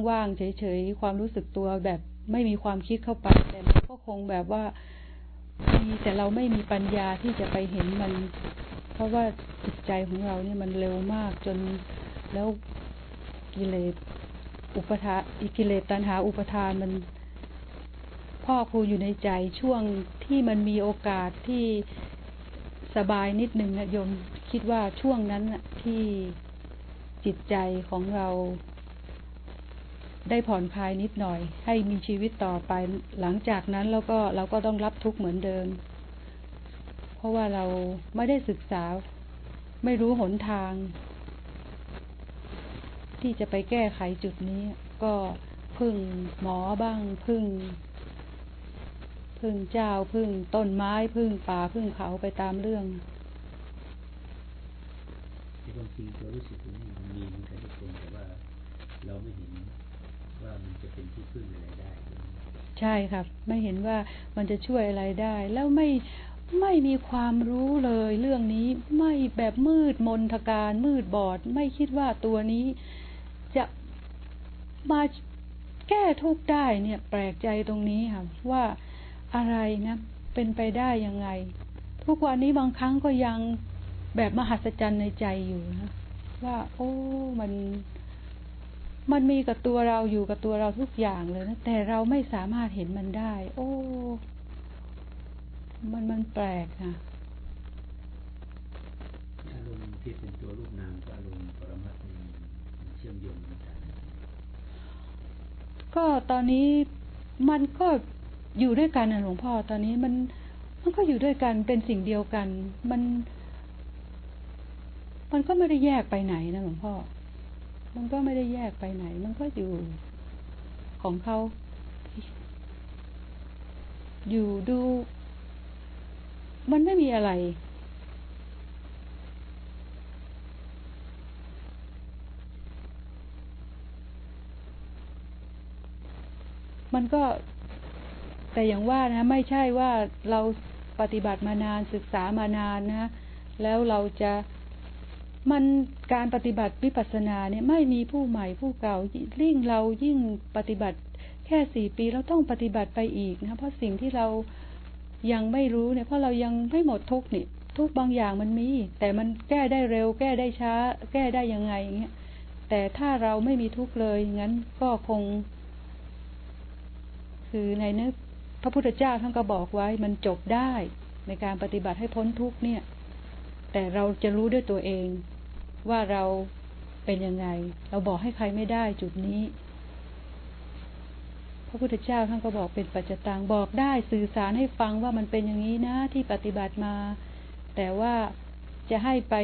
A: ว่างๆเฉยๆความรู้สึกตัวแบบไม่มีความคิดเข้าไปแต่ก็คงแบบว่ามีแต่เราไม่มีปัญญาที่จะไปเห็นมัน เพราะว่าจิตใจของเราเนี่ยมันเร็วมากจนแล้วกิเลส อุปทานอิกิเลสตัณหาอุปทานมันพ่อครูอยู่ในใจช่วงที่มันมีโอกาสที่สบายนิดหนึ่งนะโยมคิดว่าช่วงนั้นที่จิตใจของเรา ได้ผ่อนคลายนิดหน่อย ให้มีชีวิตต่อไปหลังจากนั้นแล้วก็เราก็ต้องรับทุกข์เหมือนเดิม เพราะว่าเราไม่ได้ศึกษา ไม่รู้หนทาง ที่จะไปแก้ไขจุดนี้ ก็พึ่งหมอบ้างพึ่ง พึ่งเจ้าพึ่งต้นไม้พึ่งป่าพึ่งเขาไปตามเรื่อง
B: บางทีตัวรู้สึกนี้มันมีเหมือนกันทุกคนแต่ว่าเราไม่เห็นว่ามันจะเป็นที่พึ่งอะไรได้ ใช่
A: ครับ ไม่เห็นว่ามันจะช่วยอะไรได้ แล้วไม่ไม่มีความรู้เลยเรื่องนี้ไม่แบบมืดมนทการมืดบอด ไม่คิดว่าตัวนี้จะ มาแก้ทุกข์ได้เนี่ย แปลกใจตรงนี้ค่ะว่าอะไรนะเป็นไปได้ยังไง ทุกวันนี้บางครั้งก็ยังแบบมหัศจรรย์ในใจอยู่นะว่า โอ้มัน มันมีกับตัวเราอยู่กับตัวเราทุกอย่างเลยนะแต่เราไม่สามารถเห็นมันได้ โอ้ มันมันแปลกนะ
B: อารมณ์ที่เป็นตัวรูปนามกับอารมณ์ปรมัตถ์เชื่อมโยงกัน
A: ก็ตอนนี้มันก็อยู่ด้วยกันนะหลวงพ่อตอนนี้มันมันก็อยู่ด้วยกันเป็นสิ่งเดียวกัน มัน มันก็ไม่ได้แยกไปไหนนะหลวงพ่อ มันก็ไม่ได้แยกไปไหน มันก็อยู่ของเขาอยู่ดู มันไม่มีอะไร มันก็แต่อย่างว่านะ ไม่ใช่ว่าเราปฏิบัติมานานศึกษามานานนะ แล้วเราจะมันการปฏิบัติวิปัสสนาเนี่ยไม่มีผู้ใหม่ผู้เก่ายิ่งเรายิ่งปฏิบัติแค่สี่ปีเราต้องปฏิบัติไปอีกนะเพราะสิ่งที่เรายังไม่รู้เนี่ยเพราะเรายังไม่หมดทุกนี่ทุกบางอย่างมันมี แต่มันแก้ได้เร็ว แก้ได้ช้า แก้ได้ยังไงอย่างเงี้ยแต่ถ้าเราไม่มีทุกเลยงั้นก็คง คือในเนื้อพระพุทธเจ้าท่านก็บอกไว้มันจบได้ในการปฏิบัติให้พ้นทุกเนี่ย แต่เราจะรู้ด้วยตัวเองว่าเราเป็นยังไง เราบอกให้ใครไม่ได้จุดนี้ พระพุทธเจ้าท่านก็บอกเป็นปัจจตังบอกได้สื่อสารให้ฟังว่ามันเป็นอย่างนี้นะที่ปฏิบัติมา แต่ว่าจะให้ไป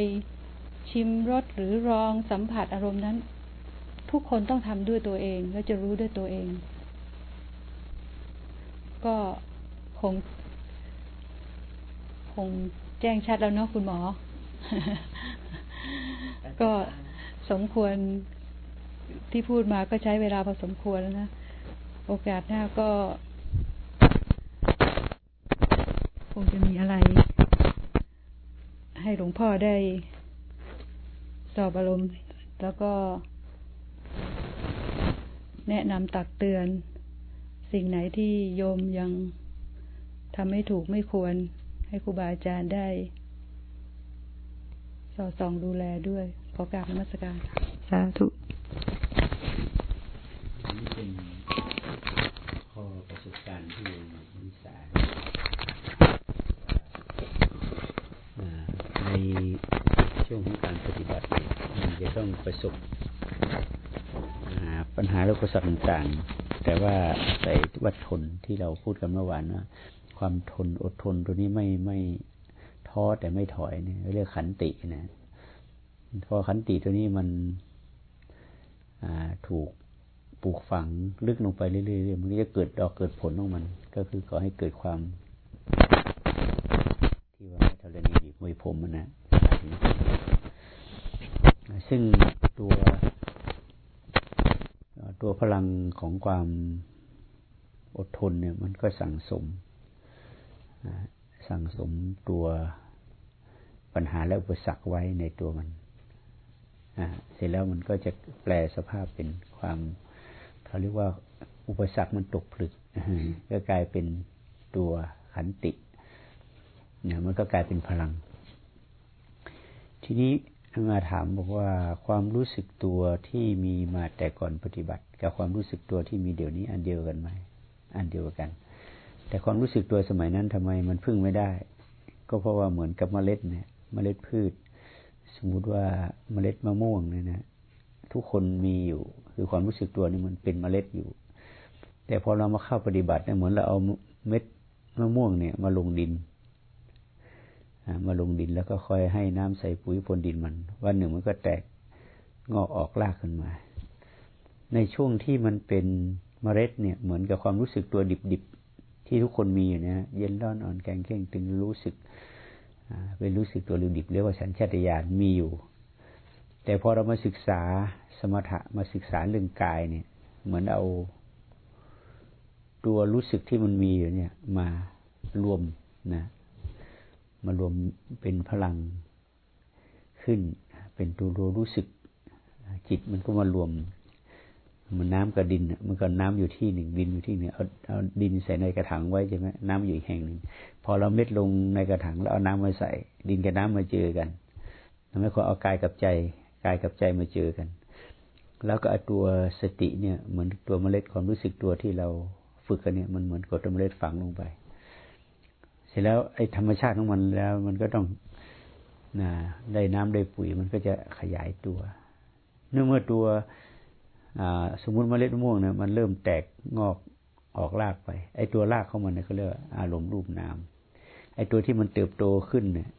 A: ชิมรสหรือรองสัมผัสอารมณ์นั้น ทุกคนต้องทำด้วยตัวเอง แล้วจะรู้ด้วยตัวเอง ก็คง คงแจ้งชัดแล้วเนาะคุณหมอ ก็สมควรที่พูดมาก็ใช้เวลาพอสมควรแล้วนะ โอกาสหน้าก็ คงจะมีอะไร ให้หลวงพ่อได้ สอบอารมณ์ แล้วก็ แนะนำตักเตือน สิ่งไหนที่โยมยังทำไม่ถูกไม่ควร ให้ครูบาอาจารย์ได้ สอดส่องดูแลด้วย ขอกราบนมัสการ สาธุ
B: นี่เป็นข้อประสบการณ์ที่วิสาในช่วงของการปฏิบัติมันจะต้องประสบปัญหาและอุปสรรคต่างๆ แต่ว่าใส่วัดทนที่เราพูดกันเมื่อวานว่าความทนอดทนตัวนี้ไม่ไม่ท้อแต่ไม่ถอยเนี่ยเรียกขันตินะพอขันติตัวนี้มันถูกปลูกฝังลึกลงไปเรื่อยๆมันก็จะเกิดดอกเกิดผลของมัน ก็คือก่อให้เกิดความ ที่ว่าธรณีบีบมวยผมนะซึ่งตัว ตัวพลังของความอดทนเนี่ย มันก็สั่งสม สั่งสมตัวปัญหาและอุปสรรคไว้ในตัวมัน เสร็จแล้วมันก็จะแปลสภาพเป็นความเขาเรียกว่าอุปสรรคมันตกผลึกก็กลายเป็นตัวขันติเนี่ยมันก็กลายเป็นพลัง ทีนี้ มาถามบอกว่าความรู้สึกตัวที่มีมาแต่ก่อนปฏิบัติ กับความรู้สึกตัวที่มีเดี๋ยวนี้อันเดียวกันไหมอันเดียวกัน แต่ความรู้สึกตัวสมัยนั้นทำไมมันพึ่งไม่ได้ ก็เพราะว่าเหมือนกับเมล็ดเนี่ย เมล็ดพืช สมมุติว่าเมล็ดมะม่วงเนี่ยนะทุกคนมีอยู่ คือความรู้สึกตัวนี่มันเป็นเมล็ดอยู่ แต่พอเรามาเข้าปฏิบัติเนี่ยเหมือนเราเอาเม็ดมะม่วงเนี่ย มาลงดิน มาลงดินแล้วก็ค่อยให้น้ำใส่ปุ๋ยพรวนดินมัน วันหนึ่งมันก็แตกงอกออกรากขึ้นมา ในช่วงที่มันเป็นเมล็ดเนี่ยเหมือนกับความรู้สึกตัวดิบๆ ที่ทุกคนมีอยู่นะเย็นร้อนอ่อนแข็งเข่งตึงรู้สึกเป็นรู้สึกตัวดิบเรียกว่าสัญชาตญาณมีอยู่ แต่พอเรามาศึกษาสมถะมาศึกษาเรื่องกายเนี่ย เหมือนเอาตัวรู้สึกที่มันมีอยู่เนี่ยมารวมนะ มารวมเป็นพลังขึ้น เป็นตัวรู้สึก จิตมันก็มารวมมันน้ำกับดินมันก็น้ำอยู่ที่หนึ่งดินอยู่ที่หนึ่งเอาเอาดินใส่ในกระถางไว้ใช่ไหมน้ำอยู่อีกแห่งหนึ่งพอเราเม็ดลงในกระถางแล้วเอาน้ำมาใส่ ดินกับน้ำมาเจอกันทำให้คนเอากายกับใจกายกับใจมาเจอกัน แล้วก็ตัวสติเนี่ยเหมือนตัวเมล็ดความรู้สึกตัวที่เราฝึกกันเนี่ยมันเหมือนกดเมล็ดฝังลงไป เสร็จแล้วไอ้ธรรมชาติของมันแล้ว มันก็ต้องนะได้น้ำได้ปุ๋ยมันก็จะขยายตัว เนื่องเมื่อตัวสมมุติเมล็ดม่วงเนี่ยมันเริ่มแตกงอกออกรากไป ไอ้ตัวรากของมันเนี่ยเขาเรียกอารมณ์รูปนามไอ้ตัวที่มันเติบโตขึ้นเนี่ย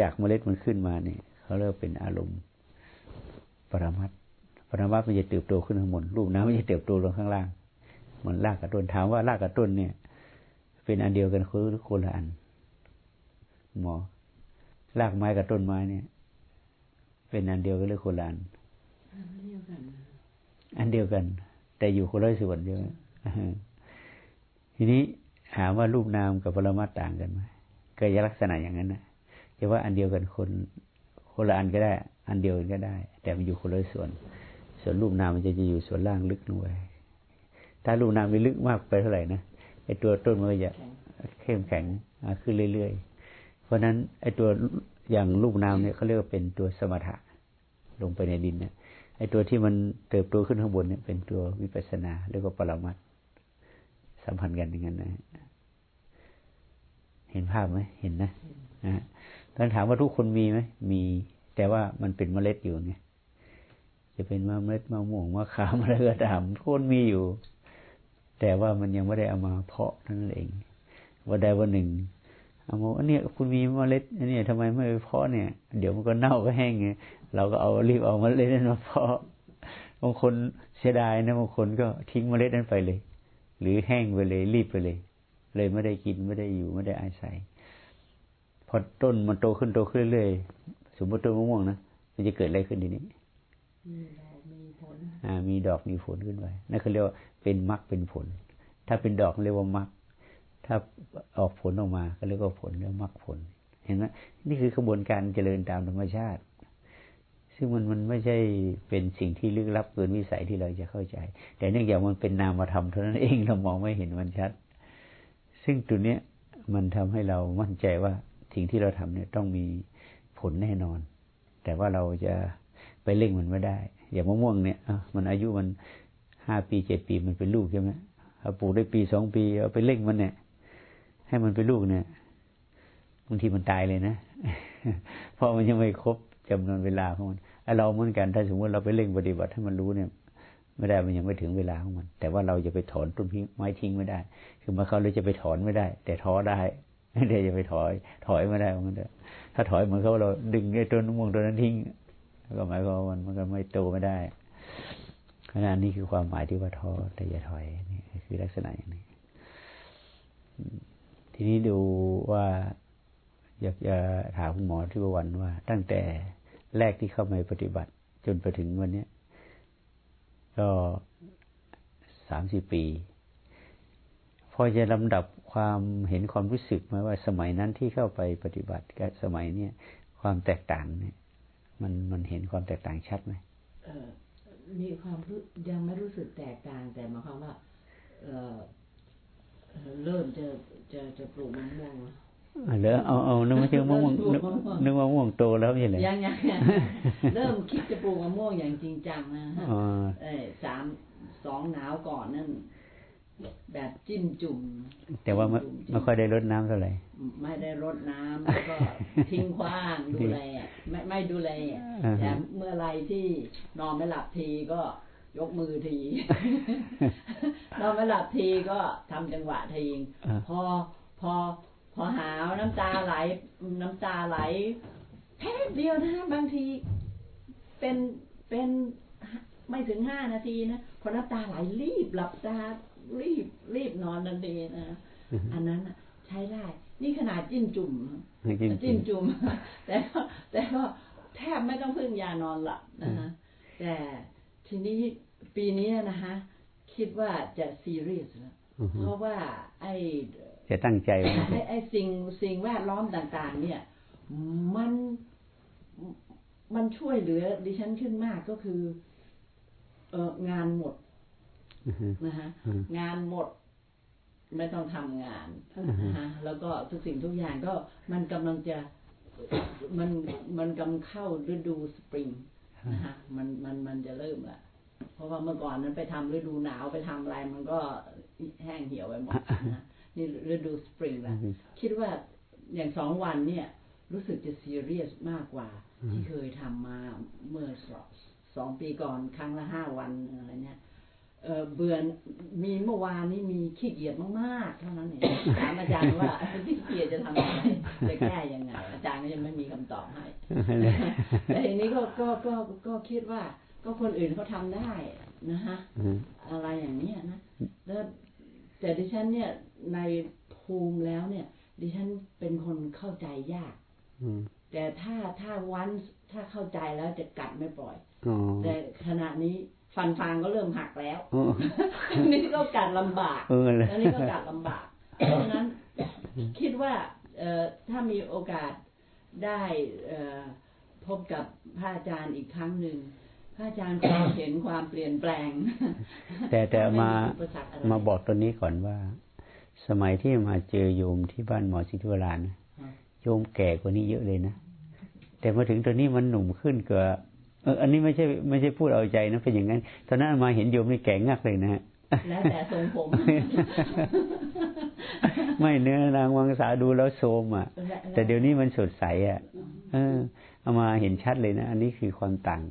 B: จากเมล็ดมันขึ้นมาเนี่ยเขาเรียกเป็นอารมณ์ปรมัตปรมัตมันจะเติบโตขึ้นข้างบนรูปน้ำมันจะเติบโตลงข้างล่างเหมือนรากกับต้นถามว่ารากกับต้นเนี่ย เป็นอันเดียวกันคือคนละอัน หมอรากไม้กับต้นไม้เนี่ย เป็นอันเดียวกันหรือคนละอันอันเดียวกัน แต่อยู่คนละส่วนเดียวทีนี้ถามว่ารูปนามกับปรมาต่างกันไหมก็ยลักษณะอย่างนั้นนะจะว่าอันเดียวกันคนคนละอันก็ได้ อันเดียวกันก็ได้ แต่มันอยู่คนละส่วน ส่วนรูปนามมันจะจะอยู่ส่วนล่างลึกน่วยถ้ารูปนามมันลึกมากไปเท่าไหร่นะ ไอตัวต้นมันก็จะเข้มแข็งขึ้นเรื่อยๆ เพราะนั้นไอตัวอย่างลูกน้ำเนี่ยเขาเรียกว่าเป็นตัวสมถะลงไปในดินเนี่ยไอตัวที่มันเติบโตขึ้นข้างบนเนี่ยเป็นตัววิปัสนาเรียกว่าปรมัตสัมพันธ์กันอย่างนั้นนะเห็นภาพไหมเห็นนะนะตอนถามว่าทุกคนมีไหมมี แต่ว่ามันเป็นเมล็ดอยู่ไงจะเป็นมะเมล็ดมะม่วงมะขามอะไรก็ตามทุกคนมีอยู่ แต่ว่ามันยังไม่ได้เอามาเพาะนั่นเองวันใดวันหนึ่งเอามาอันนี้คุณมีเมล็ดอันนี้ทำไมไม่ไปเพาะเนี่ย เดี๋ยวมันก็เน่าก็แห้งไงเราก็เอารีบเอาเมล็ดนั้นมาเพาะบางคนเสียดายนะบางคนก็ทิ้งเมล็ดนั้นไปเลย หรือแห้งไปเลยรีบไปเลย เลยไม่ได้กินไม่ได้อยู่ไม่ได้อาศัยพอต้นมันโตขึ้นโตขึ้นเรื่อยสมมติต้นมะม่วงนะมันจะเกิดอะไรขึ้นทีนี้มีผลมีดอกมีผลขึ้นไปนั่นเขาเรียกว่า เป็นมรรคเป็นผล ถ้าเป็นดอกเรียกว่ามรรคถ้าออกผลออกมาก็เรียกว่าผลเรียกมรรคผล เห็นไหมนี่คือกระบวนการเจริญตามธรรมชาติ ซึ่งมันมันไม่ใช่เป็นสิ่งที่ลึกลับเกินวิสัยที่เราจะเข้าใจ แต่เนื่องจากมันเป็นนามธรรมเท่านั้นเองเรามองไม่เห็นมันชัด ซึ่งตัวเนี้ยมันทำให้เรามั่นใจว่าสิ่งที่เราทำเนี่ยต้องมีผลแน่นอน แต่ว่าเราจะไปเล่งมันไม่ได้ อย่างมะม่วงเนี่ยมันอายุมัน ห้าปีเจ็ดปีมันเป็นลูกใช่ไหมเอาปลูกได้ปีสองปีเอาไปเล่งมันเนี่ย ให้มันเป็นลูกเนี่ยบางทีมันตายเลยนะเพราะมันยังไม่ครบจำนวนเวลาของมันไอเราเหมือนกันถ้าสมมติเราไปเล่งปฏิบัติให้มันรู้เนี่ย ไม่ได้มันยังไม่ถึงเวลาของมัน แต่ว่าเราจะไปถอนต้นไม้ทิ้งไม่ได้ คือมาเขาเลยจะไปถอนไม่ได้ แต่ท้อได้ไม่ได้จะไปถอย ถอยไม่ได้เหมือนกันถ้าถอยเหมือนเขาเราดึงไอ้ต้นม่วงต้นนั้นทิ้ง ก็หมายความว่ามันมันก็ไม่โตไม่ได้ ขณะนี้คือความหมายที่ว่าท้อแต่อย่าถอยนี่คือลักษณะอย่างนี้ทีนี้ดูว่าอยากจะถามคุณหมอที่วันว่า ตั้งแต่แรกที่เข้ามาปฏิบัติ จนไปถึงวันนี้ก็สามสี่ปี พอจะลำดับความเห็นความรู้สึกไหมว่าสมัยนั้นที่เข้าไปปฏิบัติกับสมัยเนี้ยความแตกต่างเนี่ย มันมันเห็นความแตกต่างชัดไหม
C: มีความยังไม่รู้สึกแตกต่างแต่หมายความว่าเออเริ่มจะจะจะปลูกมะม่วง
B: เหรอเอาเอานึกว่าชื่อมะม่วงนึกนึกว่ามะม่วงโตแล้วไม่ใช่เหรอ
C: ยังยังยังเริ่มคิดจะปลูกมะม่วงอย่างจริงจังนะฮะ
B: อ๋อ
C: เออสามสองหนาวก่อนนั่น แบบจิ้มจุ่ม
B: แต่ว่าไม่
C: จิ้จุ่
B: ไม่ค่อยได้รดน้ำเท่าไหร่
C: ไม่ได้รดน้ำแล้วก็ทิ้งขว้างดูแลไม่ไม่ดูแล
B: อ่าฮะ
C: แต่เมื่อไรที่นอนไม่หลับทีก็ยกมือที นอนไม่หลับทีก็ทำจังหวะที
B: อ่า
C: พอพอพอหาวน้ำตาไหล น้ำตาไหลแป๊บเดียวนะฮะบางทีเป็นเป็นไม่ถึงห้านาทีนะพอน้ำตาไหลรีบหลับตา รีบรีบนอนนันเดนะอันนั้นน่ะใช้ได้ นี่ขนาดจิ้มจุ่มนะ
B: จิ้มจุ่ม
C: จิ้มจุ่มแต่ก็แต่ก็แทบไม่ต้องพึ่งยานอนหลับนะฮะแต่ทีนี้ปีนี้นะฮะคิดว่าจะซีเรียสแล้ว
B: อือฮึ
C: เพราะว่าไอ้
B: จะตั้งใจไว้
C: ไอ้ไอ้สิ่งสิ่งแวดล้อมต่าง ๆ เนี่ย มันมันช่วยเหลือดิฉันขึ้นมากก็คือ เอองานหมด
B: อือฮึ
C: นะฮะ
B: อืม
C: งานหมดไม่ต้องทำงานนะฮะแล้วก็ทุกสิ่งทุกอย่างก็มันกำลังจะมันมันกำลังเข้าฤดูสปริงนะฮะมันมันมันจะเริ่มละเพราะว่าเมื่อก่อนนั้นไปทำฤดูหนาวไปทำอะไรมันก็แห้งเหี่ยวไปหมดนะฮะนี่ฤดูสปริงละคิดว่าอย่างสองวันเนี่ย รู้สึกจะซีเรียสมากกว่า ที่เคยทำมาเมื่อสองสองปีก่อนครั้งละห้าวันอะไรเนี่ย เออเบื่อมีเมื่อวานนี้มีขี้เกียจมากๆเท่านั้นเองถามอาจารย์ว่าขี้เกียจจะทำยังไงจะแก้ยังไงอาจารย์ก็ยังไม่มีคำตอบให้แต่ทีนี้ก็ก็ก็ก็คิดว่า ก็คนอื่นเขาทำได้นะฮะ
B: อืม
C: อะไรอย่างเนี้ยนะแล้วแต่ดิฉันเนี่ยในภูมิแล้วเนี่ย ดิฉันเป็นคนเข้าใจยาก
B: อืม
C: แต่ถ้าถ้าวันถ้าเข้าใจแล้วจะกัดไม่ปล่อย
B: อ๋อ
C: แต่ขณะนี้ ฟันฟางก็เริ่มหักแล้ว
B: อ๋อ
C: อันนี้ก็กัดลำบาก
B: เออเลย
C: อันนี้ก็กัดลำบากเพราะฉะนั้นคิดว่าเอ่อถ้ามีโอกาสได้เอ่อพบกับพระอาจารย์อีกครั้งหนึ่งพระอาจารย์คงเห็นความเปลี่ยนแปลง
B: แต่แต่มา
C: ไอุปสรรคอะไร
B: มาบอกตัวนี้ก่อนว่า สมัยที่มาเจอโยมที่บ้านหมอสิทธิวรานนะ
C: ครับ
B: โยมแก่กว่านี้เยอะเลยนะแต่มาถึงตัวนี้มันหนุ่มขึ้นกว่าเอออันนี้ไม่ใช่ไม่ใช่พูดเอาใจนะเป็นอย่างนั้นตอนนั้นมาเห็นโยมนี่แก่งักเลยนะฮะ
C: แล้วแต่ทรงผม
B: ไม่เนื้อนางวังสาดูแล้วโทรมอะ แต่เดี๋ยวนี้มันสดใสอะ เออ เอามาเห็นชัดเลยนะ อันนี้คือความต่าง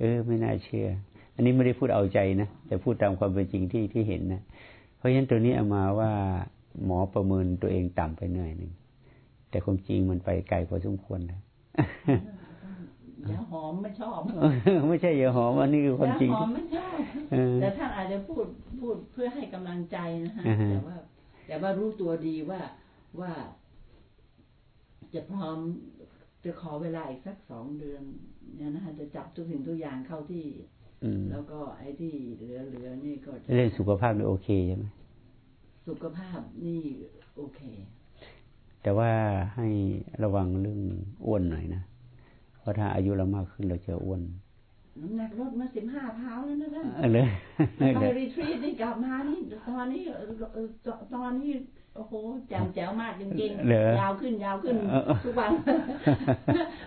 B: เออ ไม่น่าเชื่อ อันนี้ไม่ได้พูดเอาใจนะ แต่พูดตามความเป็นจริงที่ที่เห็นนะ เพราะฉะนั้นตัวนี้เอามาว่าหมอประเมินตัวเองต่ำไปหน่อยหนึ่ง แต่ความจริงมันไปไกลพอสมควรนะ
C: ยาหอมไม่ชอบ
B: ไม่ใช่อย่าหอม อันนี้คือความจริง
C: ยาหอมไม่ชอบ
B: เออ
C: แต่ท่านอาจจะพูดพูดเพื่อให้กำลังใจนะฮะ
B: อ่าฮะ
C: แต่ว่า แต่ว่ารู้ตัวดีว่าว่า จะพร้อมจะขอเวลาอีกสักสองเดือนเนี่ยนะฮะจะจับทุกสิ่งทุกอย่างเข้าที่
B: อืม
C: แล้วก็ไอ้ที่เหลือเหลือๆนี่ก็จะ
B: เรื่องสุขภาพนี่โอเคใช่ไหม
C: สุขภาพนี่โอเค
B: แต่ว่าให้ระวังเรื่องอ้วนหน่อยนะ เพราะถ้าอายุเรามากขึ้นเราจะอ้วน
C: น้ำหนักลดมาสิบห้าพาวแล้วนะท่าน
B: เออเลย
C: ไปรีทรีตนี่กลับมานี่ตอนนี้เอ่อเอ่อตอนนี้โอ้โหแจ๋วแจ๋วมากจริง
B: เหรอ
C: ๆยาวขึ้นยาวขึ้น
B: เออ
C: ทุกวัน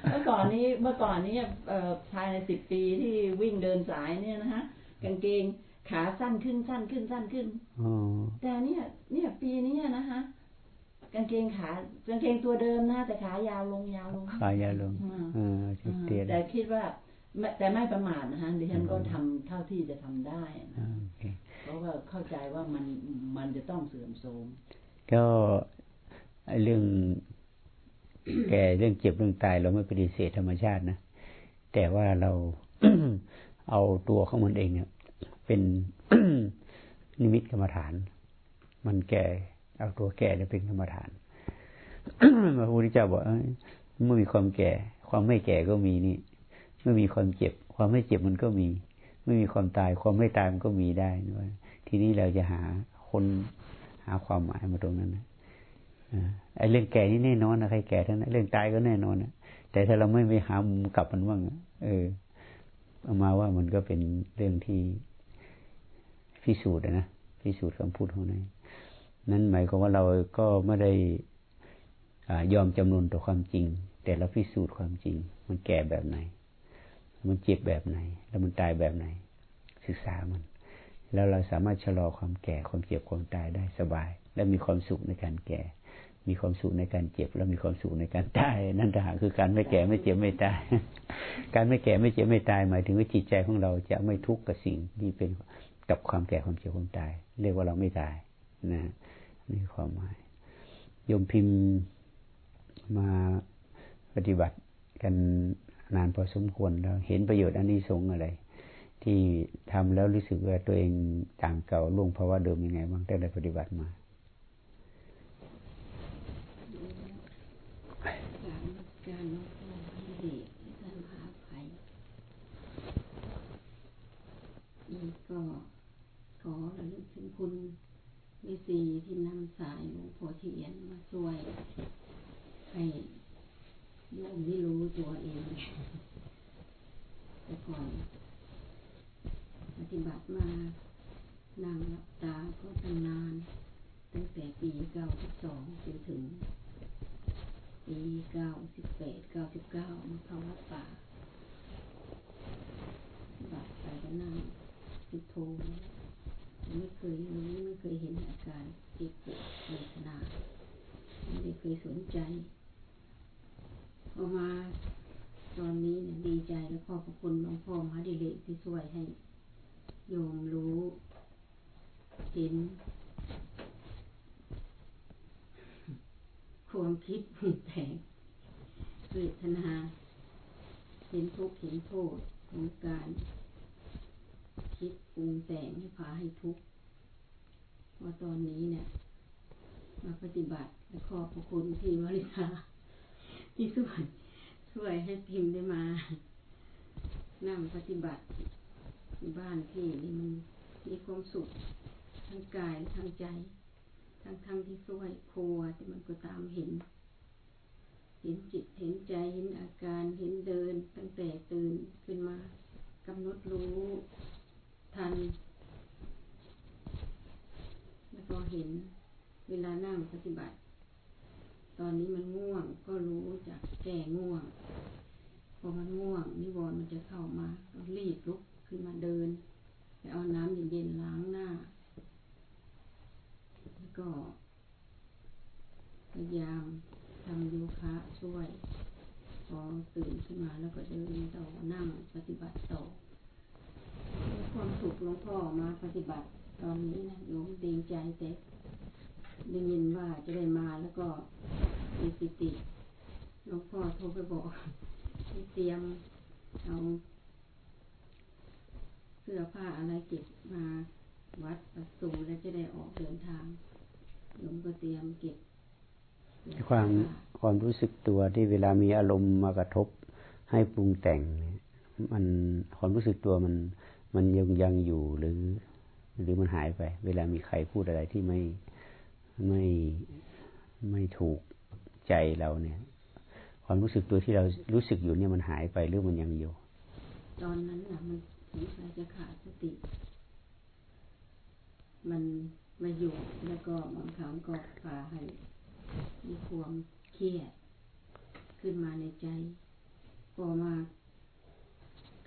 C: เมื่อก่อนนี้เมื่อก่อนนี้เอ่อภายในสิบปีที่วิ่งเดินสายเนี่ยนะฮะกางเกงขาสั้นขึ้นสั้นขึ้นสั้นขึ้น
B: อ๋อ
C: แต่เนี่ย เนี่ยปีนี้นะฮะ กางเกงขากางเกงตัวเดิมนะแต่ขายาวลงยาวลง
B: ขายาลง
C: อืม
B: เออชุดเตี้ย
C: แต่คิดว่าไม่แต่ไม่ประมาทนะฮะดิฉันก็ทำเท่าที่จะทำได้นะ
B: อ่าโอเค
C: เพราะว่าเข้าใจว่ามันมันจะต้องเสื่อมโทรม
B: ก็ไอ้เรื่องแก่เรื่องเจ็บเรื่องตายเราไม่ปฏิเสธธรรมชาตินะแต่ว่าเราเอาตัวของมันเองเนี่ย เป็นนิมิตกรรมฐาน มันแก่ เอาตัวแก่เนี่ยเป็นกรรมฐานพระพุทธเจ้าบอกเอ้ยเมื่อมีความแก่ ความไม่แก่ก็มีนี่ เมื่อมีความเจ็บ ความไม่เจ็บมันก็มี เมื่อมีความตาย ความไม่ตายมันก็มีได้นะทีนี้เราจะหาคนหาความหมายมาตรงนั้นนะอ่าไอ้เรื่องแก่นี่แน่นอนนะใครแก่ทั้งนั้นเรื่องตายก็แน่นอนนะแต่ถ้าเราไม่ไปหามุมกลับมันบ้างเออเอามาว่ามันก็เป็นเรื่องที่พิสูจน์นะพิสูจน์คำพูดของนั้น นั้นหมายความว่าเราก็ไม่ได้ยอมจำนนต่อความจริง แต่เราพิสูจน์ความจริง มันแก่แบบไหน มันเจ็บแบบไหน แล้วมันตายแบบไหน ศึกษามัน แล้วเราสามารถชะลอความแก่ความเจ็บความตายได้สบาย และมีความสุขในการแก่ มีความสุขในการเจ็บ แล้วมีความสุขในการตาย นั่นต่างคือการไม่แก่ไม่เจ็บไม่ตาย การไม่แก่ไม่เจ็บไม่ตายหมายถึงว่าจิตใจของเราจะไม่ทุกข์กับสิ่งที่เป็นกับความแก่ความเจ็บความตาย เรียกว่าเราไม่ตายนะ นี่ความหมายโยมพิมพ์มาปฏิบัติกันนานพอสมควรแล้ว เห็นประโยชน์อันนี้สงอะไร ที่ทำแล้วรู้สึกว่าตัวเองต่างเก่าล่วงภาวะเดิมยังไงบ้างได้งแต่ปฏิบัติมา
D: อีกก็ขอระลึกถึงคุณ ม่สีที่นำสายหลวงพ่อเทียนมาช่วย ให้โยมได้รู้ตัวเอง แต่ก่อน ปฏิบัติมานั่งหลับตาก็ตั้งนาน ตั้งแต่ปีเก้าสิบสองจนถึง ปีเก้าสิบแปดเก้าสิบเก้ามาเข้าวัดป่าบาดไปก็นั่งสิโท ไม่เคยรู้ไม่เคยเห็นอาการเจ็บปวดเวทนาไม่ได้เคยสนใจพอมาตอนนี้เนี่ยดีใจและขอบพระคุณหลวงพ่อมหาดิเรกที่ช่วยให้ โยมรู้ เห็น ความคิดปรุงแต่งเวทนา เห็นทุกข์เห็นโทษของการ คิดปรุงแต่งให้พาให้ทุกข์ว่าตอนนี้เนี่ย มาปฏิบัติและขอบพระคุณที่วริษาที่ช่วยช่วยให้พิมพ์ได้มานั่งปฏิบัติที่บ้านที่นี่มันมีความสุขทั้งกายและทั้งใจ ทั้งทั้งที่ช่วยครัวแต่มันก็ตามเห็น เห็นจิตเห็นใจเห็นอาการเห็นเดิน ตั้งแต่ตื่นขึ้นมากำหนดรู้ ทัน แล้วก็เห็นเวลานั่งปฏิบัติ ตอนนี้มันง่วงก็รู้จักแก้ง่วง พอมันง่วง นิวรณ์มันจะเข้ามาก็รีบลุกขึ้นมาเดินไปเอาน้ำเย็นๆล้างหน้า แล้วก็พยายามทำโยคะช่วย พอตื่นขึ้นมาแล้วก็เดินต่อนั่งปฏิบัติต่อ ความสุขหลวงพ่อมาปฏิบัติ ตอนนี้นะโยมดีใจแต่ได้ยินว่าจะได้มาแล้วก็มีปิติหลวงพ่อโทรไปบอกเตรียมเอาเสื้อผ้าอะไรเก็บมาวัดประสูแล้วจะได้ออกเดินทางโยมก็เตรียมเก็บ
B: ความความรู้สึกตัวที่เวลามีอารมณ์มากระทบให้ปรุงแต่งเนี่ยมันความรู้สึกตัวมัน มันยังยังอยู่หรือ หรือมันหายไป เวลามีใครพูดอะไรที่ไม่ไม่ไม่ถูกใจเราเนี่ย ความรู้สึกตัวที่เรารู้สึกอยู่เนี่ยมันหายไปหรือมันยังอยู่
D: ตอนนั้นน่ะมันสงสัยจะขาดสติ มันมาอยู่แล้วก็บางครั้งก็พาให้มีความเครียดขึ้นมาในใจ พอมา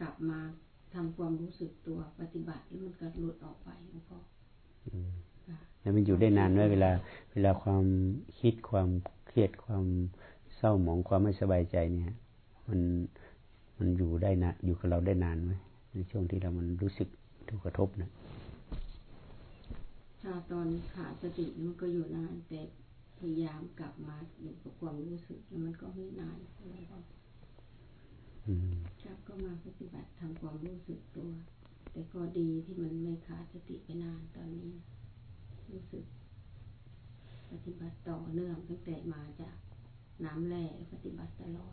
D: กลับมา ทำความรู้สึกตัวปฏิบัติแล้วมันก็หลุดออกไปหลวงพ่อ
B: อืม
D: ค่ะ
B: แล้วมันอยู่ได้นานไหมเวลา เวลาความคิดความเครียดความเศร้าหมองความไม่สบายใจเนี่ย มันมันอยู่ได้นะอยู่กับเราได้นานไหมในช่วงที่เรามันรู้สึกถูกกระทบนะ
D: ถ้าตอนขาดสติมันก็อยู่นานแต่พยายามกลับมาอยู่กับความรู้สึกแล้วมันก็ไม่นานหลวงพ่อ
B: อืม
D: ครับก็มาปฏิบัติทำความรู้สึกตัว แต่ก็ดีที่มันไม่ขาดสติไปนานตอนนี้ รู้สึก ปฏิบัติต่อเนื่องตั้งแต่มาจากน้ำแร่ปฏิบัติตลอด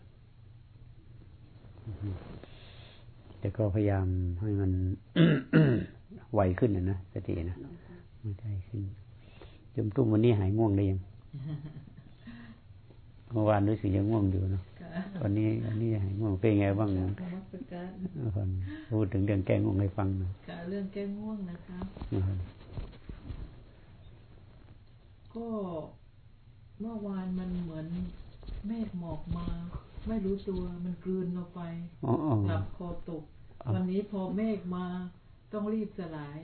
B: แต่ก็พยายามให้มันไวขึ้นนะนะสตินะ
D: หลวงพ่อ
B: ไม่ได้ขึ้นจมตุ้มวันนี้หายง่วงได้ยัง เมื่อวานรู้สึกยังง่วงอยู่เนาะตอนนี้วันนี้หายง่วงเป็นไงบ้าง
E: นมัสการ
B: ฟังพูดถึงเรื่องแก้ง่วงให้ฟังหน่อย
E: การเรื่องแก้ง่วงนะคะ
B: นะครับ
E: ก็เมื่อวานมันเหมือนเมฆหมอกมา ไม่รู้ตัวมันกลืนเราไป
B: อ๋ออ๋อ
E: หลับคอตก วันนี้พอเมฆมาต้องรีบสลาย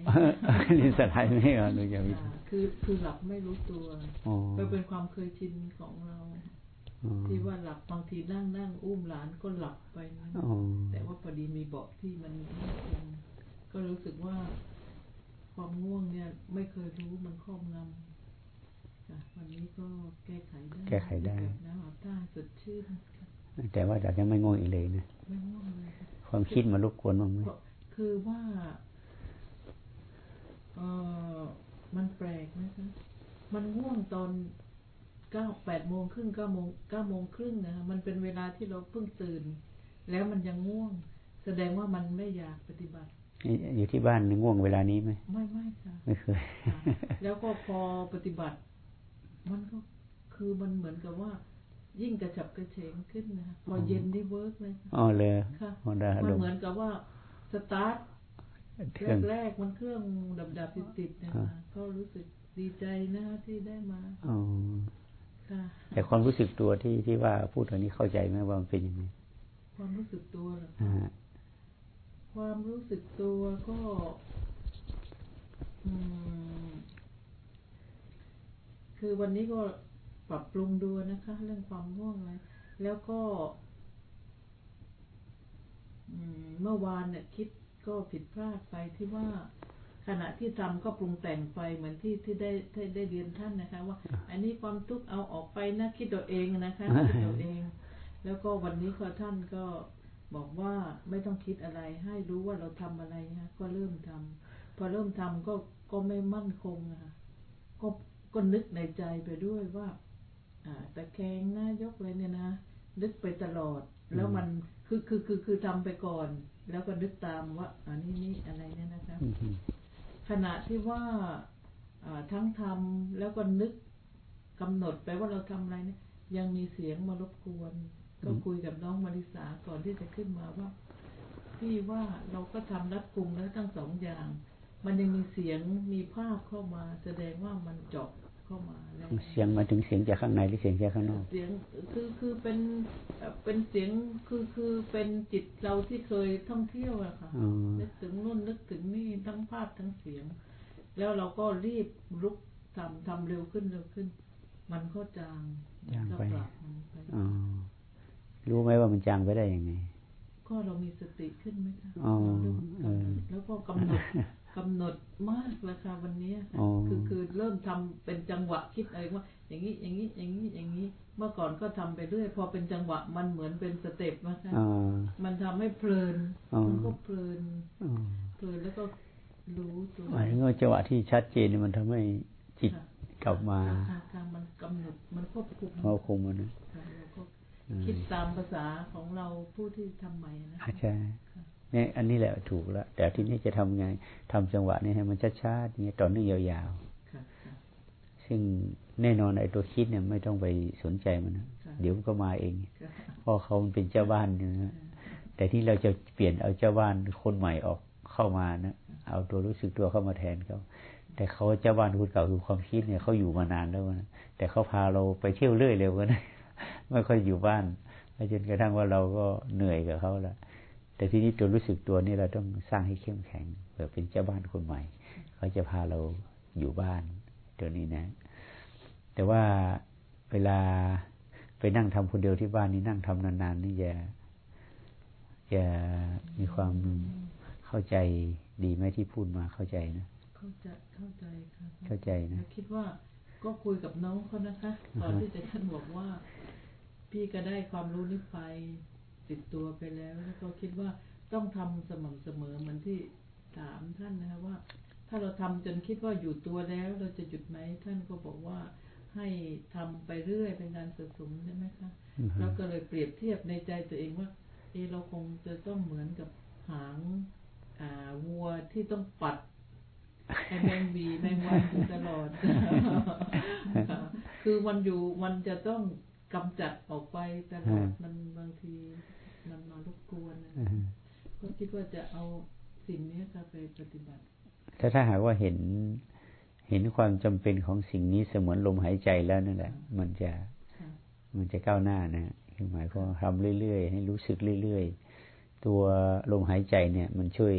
B: นี่สลายไม่เหรอหนูจะมี
E: ค่ะคือคือหลับไม่รู้ตัว
B: อ๋อ
E: มันเป็นความเคยชินของเรา
B: อ๋อ
E: ที่ว่าหลับบางทีนั่งนั่งอุ้มหลานก็หลับไปนะ
B: อ๋อ
E: แต่ว่าพอดีมีเบาะที่มันไม่คงก็รู้สึกว่าความง่วงเนี่ย ไม่เคยรู้มันครอบงำค่ะวันนี้ก็แก้ไขได้
B: แก้ไขได้
E: แบบน้ำอาบใต้สดชื่นค่ะ
B: แต่ว่าเราจะไม่ง่วงอีกเลยนะ
E: ไม่ง่วงเลยค่ะ
B: ความคิดมารบกวนบ้างไหม
E: เพราะคือว่าเออมันแปลกนะคะมันง่วงตอน เก้าแปดโมงครึ่งเก้าโมงเก้าโมงครึ่งนะคะมันเป็นเวลาที่เราเพิ่งตื่น แล้วมันยังง่วง แสดงว่ามันไม่อยากปฏิบัติ
B: อยู่ที่บ้านง่วงเวลานี้ไหม
E: ไม่ไม่ค่ะ
B: ไม่เคย
E: ค่ะแล้วก็พอปฏิบัติ มันก็คือมันเหมือนกับว่า ยิ่งกระฉับกระเฉงขึ้นนะคะพอเย็นได้ work เลยค่ะ
B: อ๋อเลย
E: ค่ะ
B: อ๋อได้
E: มัน
B: ลง
E: เหมือนกับว่าสตาร์ท
B: เครื่อง
E: แรกๆมันเครื่องดับดับติดติดๆนะ
B: อ่า
E: คะก็รู้สึกดีใจนะคะที่ได้มา
B: อ๋อ
E: ค่ะ
B: แต่ความรู้สึกตัวที่ที่ว่าพูดตรงนี้เข้าใจไหมว่ามันเป็นยังไง
E: ความรู้สึกตัวเหรอ
B: อ่า
E: คะความรู้สึกตัวก็อืมคือวันนี้ก็ปรับปรุงดูนะคะ เรื่องความง่วงอะไรแล้วก็อืมเมื่อวานเนี่ยคิดก็ผิดพลาดไปที่ว่า ขณะที่ทำก็ปรุงแต่งไปเหมือนที่ที่ได้ที่ได้เรียนท่านนะคะ ว่า อันนี้ความทุกข์เอาออกไปนะคิดตัวเองนะคะคิดตัวเอง แล้วก็วันนี้ก็ท่านก็บอกว่าไม่ต้องคิดอะไร ให้รู้ว่าเราทำอะไรฮะก็เริ่มทำพอเริ่มทำก็ก็ไม่มั่นคงอะค่ะก็ก็นึกในใจไปด้วยว่า อ่าตะแคงหน้ายกเลยเนี่ยนะนึกไปตลอด แล้วมันคือคือคือคือทำไปก่อน แล้วก็นึกตามว่าอันนี้นี่อะไรเนี่ยนะคะ
B: อืม
E: ขณะที่ว่าทั้งทำแล้วก็นึกกำหนดไปว่าเราทำอะไรเนี่ยยังมีเสียงมารบกวน ก็คุยกับน้องมาริสาก่อนที่จะขึ้นมาว่า พี่ว่าเราก็ทำรัดกุมแล้วทั้งสองอย่าง มันยังมีเสียงมีภาพเข้ามา แสดงว่ามันเจาะ เข้ามาแล้ว
B: เสียงมาถึงเสียงจากข้างในหรือเสียงจากข้างนอก
E: เสียงคือคือเป็นเอ่อเป็นเสียงคือคือเป็นจิตเราที่เคยท่องเที่ยวอะค่ะ
B: อ๋อ
E: นึกถึงนู่นนึกถึงนี่ทั้งภาพทั้งเสียง แล้วเราก็รีบลุกทำทำเร็วขึ้นเร็วขึ้น มันก็จาง
B: จาง
E: ก็
B: ไป
E: ปรับมันไป
B: อ๋อรู้ไหมว่ามันจางไปได้ยังไง
E: ก็เรามีสติขึ้นไหมคะ
B: อ๋อ
E: เราเริ่ม
B: เออ
E: แล้วก็กำหนด กำหนดมากเลยค่ะวันนี้ค่ะ
B: อ๋อ
E: คือคือเริ่มทำเป็นจังหวะคิดอะไรว่า อย่างนี้อย่างนี้อย่างนี้อย่างนี้ เมื่อก่อนก็ทำไปเรื่อยพอเป็นจังหวะมันเหมือนเป็นสเต็ปนะคะ
B: อ๋อ
E: มันทำให้เพลิน
B: อ๋อ
E: มันก็เพลิน
B: อ๋อ
E: เพลินแล้วก็รู้ตัว
B: หมายถึงว่าจังหวะที่ชัดเจนนี่มันทำให้จิต
E: ค่ะ
B: กลับมา
E: ค่ะค่ะมันกำหนดมันควบคุม
B: เราคงมันนะ
E: ค่ะเราก็
B: อืม
E: คิดตามภาษาของเราผู้ที่ทำใหม่นะ
B: อ่าใช่ เนี่ยอันนี้แหละถูกแล้ว แต่ทีนี้จะทำไงทำจังหวะนี้ให้มันช้าๆเนี่ยต่อเนื่องยาว
E: ค่ะค่ะ
B: ๆซึ่งแน่นอนไอ้ตัวคิดเนี่ยไม่ต้องไปสนใจมันนะ
E: ค่ะ
B: เดี๋ยวมันก็มาเอง
E: ค่ะ
B: เพราะเขามันเป็นเจ้าบ้านเนี่ยนะแต่ที่เราจะเปลี่ยนเอาเจ้าบ้านคนใหม่ออกเข้ามานะเอาตัวรู้สึกตัวเข้ามาแทนเขาแต่เขาเจ้าบ้านคนเก่าคือความคิดเนี่ยเขาอยู่มานานแล้วนะแต่เขาพาเราไปเที่ยวเรื่อยเร็วกันนะไม่ค่อยอยู่บ้านแล้วจนกระทั่งว่าเราก็เหนื่อยกับเขาละ แต่ที่นี้ตัวรู้สึกตัวนี่เราต้องสร้างให้เข้มแข็งเพื่อเป็นเจ้าบ้านคนใหม่เขาจะพาเราอยู่บ้านตัวนี้นะ แต่ว่าเวลาไปนั่งทำคนเดียวที่บ้านนี่นั่งทำนานๆนี่จะจะมีความเข้าใจดีไหมที่พูดมาเข้าใจนะ
E: เข้าใจเข้าใจค่ะ
B: เข้าใจนะ
E: แล้วคิดว่าก็คุยกับน้องเขานะคะตอนที่จะท่านบอกว่า พี่ก็ได้ความรู้นี้ไป ติดตัวไปแล้วแล้วก็คิดว่าต้องทำสม่ำเสมอเหมือนที่ถามท่านนะคะว่า ถ้าเราทำจนคิดว่าอยู่ตัวแล้วเราจะหยุดไหมท่านก็บอกว่าให้ทำไปเรื่อยเป็นการสะสมใช่ไหมคะ
B: อือฮึ
E: แล้วก็เลยเปรียบเทียบในใจตัวเองว่าเออเราคงจะต้องเหมือนกับหางอ่าวัวที่ต้องปัดไอ้แมงบีแมงวันอยู่ตลอดค่ะคือมันอยู่มันจะต้องกำจัดออกไปตลอดมันบางที มันมารบกวนนะ
B: อือฮึ
E: ก็คิดว่าจะเอาสิ่งนี้ค่ะไปปฏิบัติ
B: ถ้าถ้าหากว่าเห็นเห็นความจำเป็นของสิ่งนี้เสมือนลมหายใจแล้วนั่นแหละ มันจะ
E: ค่ะ
B: มันจะก้าวหน้านะคือหมายความว่าทำเรื่อยๆให้รู้สึกเรื่อยๆตัวลมหายใจเนี่ย มันช่วย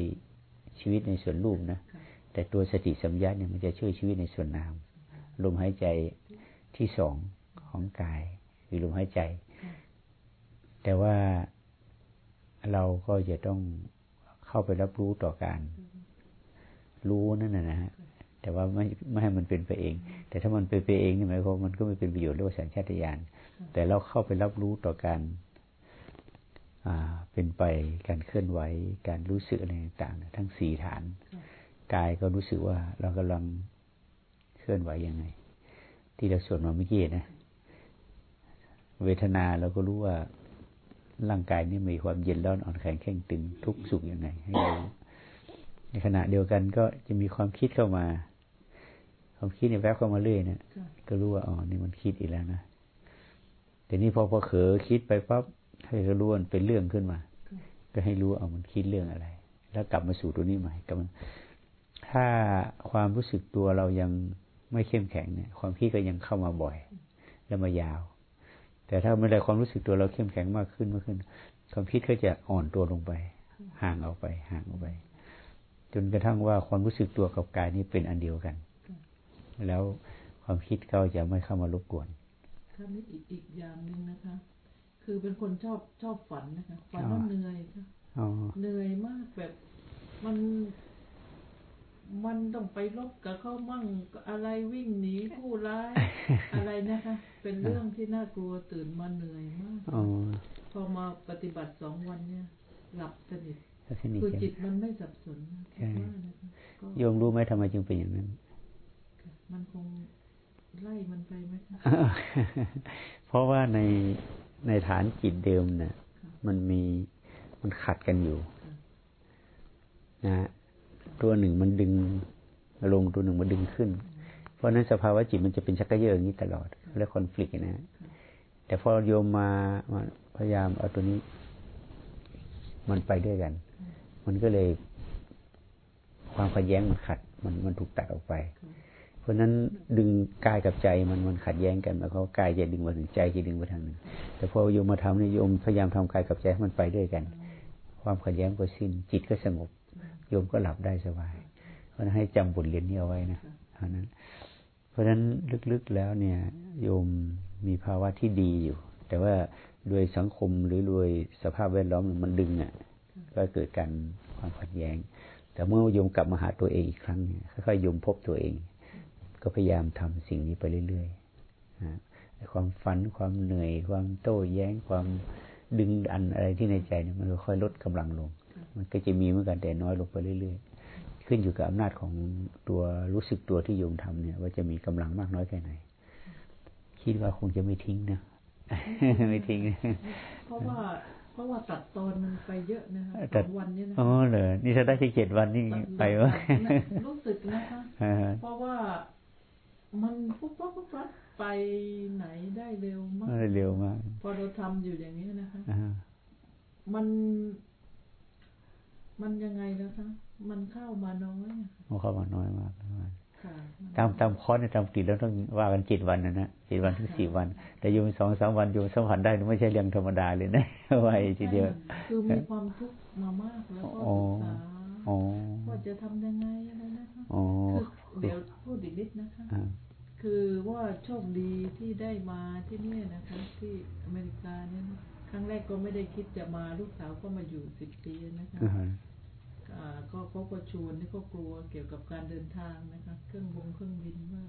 B: ชีวิตในส่วนรูปนะ
E: ค่ะ
B: แต่ตัวสติสัมยาเนี่ยมันจะช่วยชีวิตในส่วนนามลมหายใจที่สองของกายคือลมหายใจ
E: ค่ะ
B: แต่ว่า เราก็จะต้องเข้าไปรับรู้ต่อการ รู้นั่นนะนะฮะแต่ว่าไม่ไม่ให้มันเป็นไปเอง แต่ถ้ามันเป็นไปเองนี่หมายความมันก็ไม่เป็นประโยชน์เรียกว่าสัญชาตญาณแต่เราเข้าไปรับรู้ต่อการอ่าเป็นไปการเคลื่อนไหว การรู้สึกอะไรต่างๆทั้งสี่ฐานกายก็รู้สึกว่าเรากำลังเคลื่อนไหวยังไง ที่เราสวดมาเมื่อกี้นะ เวทนาเราก็รู้ว่า ร่างกายนี่มีความเย็นร้อนอ่อนแข็งแข็งตึงทุกข์สุขยังไงให้เรารู้ในขณะเดียวกันก็จะมีความคิดเข้ามา ความคิดเนี่ยแวบเข้ามาเรื่อยนะ
E: ค่ะ
B: ก็รู้ว่าอ๋อนี่มันคิดอีกแล้วนะแต่นี่พอพอเขอคิดไปปั๊บให้ก็รู้ว่ามันเป็นเรื่องขึ้นมา ก็ให้รู้ว่าเอามันคิดเรื่องอะไร แล้วกลับมาสู่ตัวนี้ใหม่กลับมาถ้าความรู้สึกตัวเรายังไม่เข้มแข็งเนี่ย ความคิดก็ยังเข้ามาบ่อย แล้วมายาว แต่ถ้าเมื่อไรความรู้สึกตัวเราเข้มแข็งมากขึ้นมากขึ้น ความคิดก็จะอ่อนตัวลงไป ห่างออกไป ห่างออกไป จนกระทั่งว่าความรู้สึกตัวกับกายนี่เป็นอันเดียวกัน แล้วความคิดก็จะไม่เข้ามารบกวน
E: ถ้านี่อีกอีกอย่างหนึ่งนะคะ คือเป็นคนชอบชอบฝันนะคะฝันว่า
B: อ๋อ
E: เหนื่อยค่ะ
B: อ๋อ
E: เหนื่อยมากแบบ มัน มันต้องไปลบกับเขามั่งอะไรวิ่งหนีผู้ร้ายอะไรนะคะ เป็นเรื่องที่น่ากลัวตื่นมาเหนื่อยมาก
B: อ๋อ
E: พอมาปฏิบัติสองวันเนี่ย หลับสนิท
B: แล้วทีนี้
E: คือ
B: แก
E: จิตมันไม่สับสนนะ
B: ใช่
E: คิดว่านะคะก็
B: โยมรู้ไหมทำไมจึงเป็นอย่างนั้น
E: มันคงไล่มันไปไหมคะ
B: เพราะว่าในในฐานจิตเดิมเนี่ยมันมีมันขัดกันอยู่นะฮะ ตัวหนึ่งมันดึงลงตัวหนึ่งมันดึงขึ้น เพราะนั้นสภาวะจิตมันจะเป็นชักกระเยอะอย่างนี้ตลอดเรียกคอนฟ lict นะแต่พอโยมมาพยายามเอาตัวนี้ มันไปด้วยกัน มันก็เลยความขัดแย้งมันขัด มันมันถูกตัดออกไป เพราะนั้นดึงกายกับใจมันมันขัดแย้งกันแล้วเขากายจะดึงมาถึงใจจะดึงมาทางหนึ่งแต่พอโยมมาทำนี่โยมพยายามทำกายกับใจให้มันไปด้วยกัน ความขัดแย้งก็สิ้นจิตก็สงบ โยมก็หลับได้สบาย เพราะฉะนั้นให้จำบทเรียนนี้เอาไว้นะเพราะฉะนั้น เพราะฉะนั้นลึกๆแล้วเนี่ย โยมมีภาวะที่ดีอยู่ แต่ว่าโดยสังคมหรือโดยสภาพแวดล้อมมันดึงอะ ก็เกิดการความขัดแย้ง แต่เมื่อโยมกลับมาหาตัวเองอีกครั้งเนี่ยค่อยๆโยมพบตัวเอง ก็พยายามทำสิ่งนี้ไปเรื่อยๆนะไอ้ความฝันความเหนื่อย ความโต้แย้งความดึงดันอะไรที่ในใจเนี่ยมันค่อยๆลดกำลังลง มันก็จะมีเหมือนกันแต่น้อยลงไปเรื่อย ๆ ขึ้นอยู่กับอำนาจของตัวรู้สึกตัวที่โยมทำเนี่ย ว่าจะมีกำลังมากน้อยแค่ไหน คิดว่าคงจะไม่ทิ้งนะไม่ทิ้ง
E: เพราะว่าเพราะว่าตัดตอนมันไปเยอะนะคะส
B: ตั
E: อ
B: ด
E: งวันเนี่ยนะ
B: อ๋อเหรอนี่ถ้าได้แค่เจ็ดวันนี่
E: ตัด
B: ไปวะ
E: ตัดนะรู้สึกนะคะ
B: อ่า
E: เพราะว่ามันปุ๊บปั๊บปุ๊บปั๊บไปไหนได้เร็วมาก
B: เร็วมาก
E: พอเราทำอยู่อย่างนี้นะคะ
B: อ่า
E: มัน มันยังไงนะคะ มันเข้ามาน้อยอะ
B: มันเข้ามาน้อยมาก
E: ค่ะมัน
B: ตามตามคอร์สในตามกิจแล้วต้องว่ากันเจ็ดวันนะนะเจ็ดวันถึงสี่วัน แต่โยมสองสามวันโยมสัมผัสได้นี่ไม่ใช่เรื่องธรรมดาเลยนะไวทีเดียว
E: คือมีความทุกข์มามากแล้วก็
B: อ๋อ
E: ศึกษา
B: อ๋อ
E: ว่าจะทำยังไงอะไรนะคะ
B: อ๋อ
E: คือเดี๋ยวพูดอีกนิดนะคะ
B: อ่า
E: คือว่าโชคดีที่ได้มาที่เนี่ยนะคะ ที่อเมริกาเนี่ยนะค รั้งแรกก็ไม่ได้คิดจะมาลูกสาวก็มาอยู่สิบปีนะคะ
B: อ่าฮะ
E: อ่าก็เขาก็ชวนนี่ก็กลัวเกี่ยวกับการเดินทางนะคะ เครื่องบงเครื่องบินว่า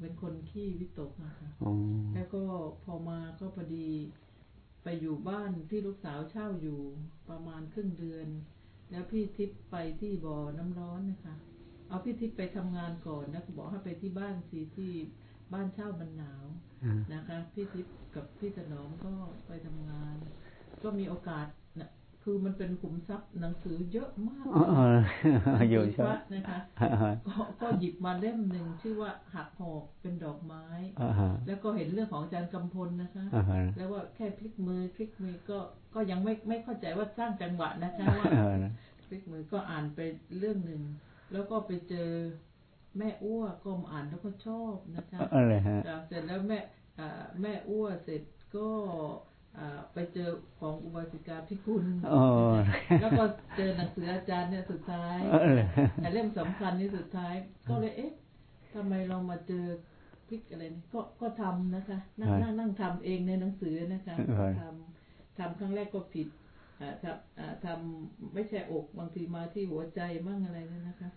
E: เป็นคนขี้วิตกนะคะ
B: อ๋อ
E: แล้วก็พอมาก็พอดีไปอยู่บ้านที่ลูกสาวเช่าอยู่ประมาณครึ่งเดือน แล้วพี่ทิพย์ไปที่บ่อน้ำร้อนนะคะ เอาพี่ทิพย์ไปทำงานก่อนแล้วก็บอกให้ไปที่บ้านสิที่บ้านเช่ามันหนาว
B: อ่า
E: นะคะพี่ทิพย์กับพี่ถนอมก็ไปทำงาน ก็มีโอกาสนะคือมันเป็นขุมทรัพย์หนังสือเยอะมาก
B: อ๋ออ๋อ
E: หนัง
B: โย
E: สื
B: ม
E: อ
B: ชอ
E: พ
B: บ
E: ระนะคะ
B: อ่าฮะ
E: ก็ก็หยิบมาเล่มหนึ่งชื่อว่าหักหอกเป็นดอกไม้
B: อ่าฮะ
E: แล้วก็เห็นเรื่องของอาจารย์กำพลนะคะ
B: อ่าฮะ
E: แล้วว่าแค่พลิกมือพลิกมือก็ก็ยังไม่ไม่เข้าใจว่าสร้างจังหวะนะคะว่า
B: อ่าฮะ
E: พลิกมือก็อ่านไปเรื่องหนึ่งแล้วก็ไปเจอ แม่อ้วก็มาอ่านแล้วก็ชอบนะคะ
B: อะไรฮะ
E: จากเสร็จแล้วแม่อ่าแม่อ้วเสร็จก็อ่าไปเจอของอุบาสิกาพิคุณ
B: อ๋อ
E: แล้วก็เจอหนังสืออาจารย์เนี่ยสุดท้าย
B: เออเหรอ
E: แต่เล่มสำคัญนี่สุดท้าย ก็เลยเอ๊ะทำไมเรามาเจอพิกอะไรนี่ก็ก็ทำนะคะ นั่งนั่งนั่งทำเองในหนังสือนะคะทำทำครั้งแรกก็ผิดอ่าทำอ่าทำไม่ใช่อกบางทีมาที่หัวใจมั่งอะไรเนี่ยนะคะ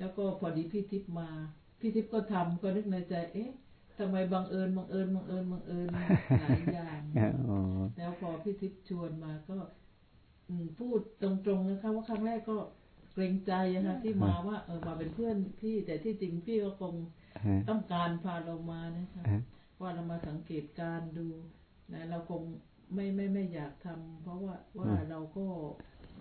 E: แล้วก็พอดีพี่ทิพย์มา พี่ทิพย์ก็ทำก็นึกในใจ เอ๊ะทำไมบังเอิญบังเอิญบังเอิญบังเอิญหลายอย่าง
B: อ๋อ
E: แล้วพอพี่ทิพย์ชวนมาก็อืมพูดตรงๆนะคะว่าครั้งแรกก็เกรงใจนะคะที่มาว่าเออมาเป็นเพื่อนพี่ แต่ที่จริงพี่ก็คง
B: ฮะ
E: ต้องการพาเรามานะคะ
B: ฮะ
E: ว่าเรามาสังเกตการณ์ดูนะเราคงไม่ไม่ไม่อยากทำเพราะว่าว่า
B: อืม
E: เราก็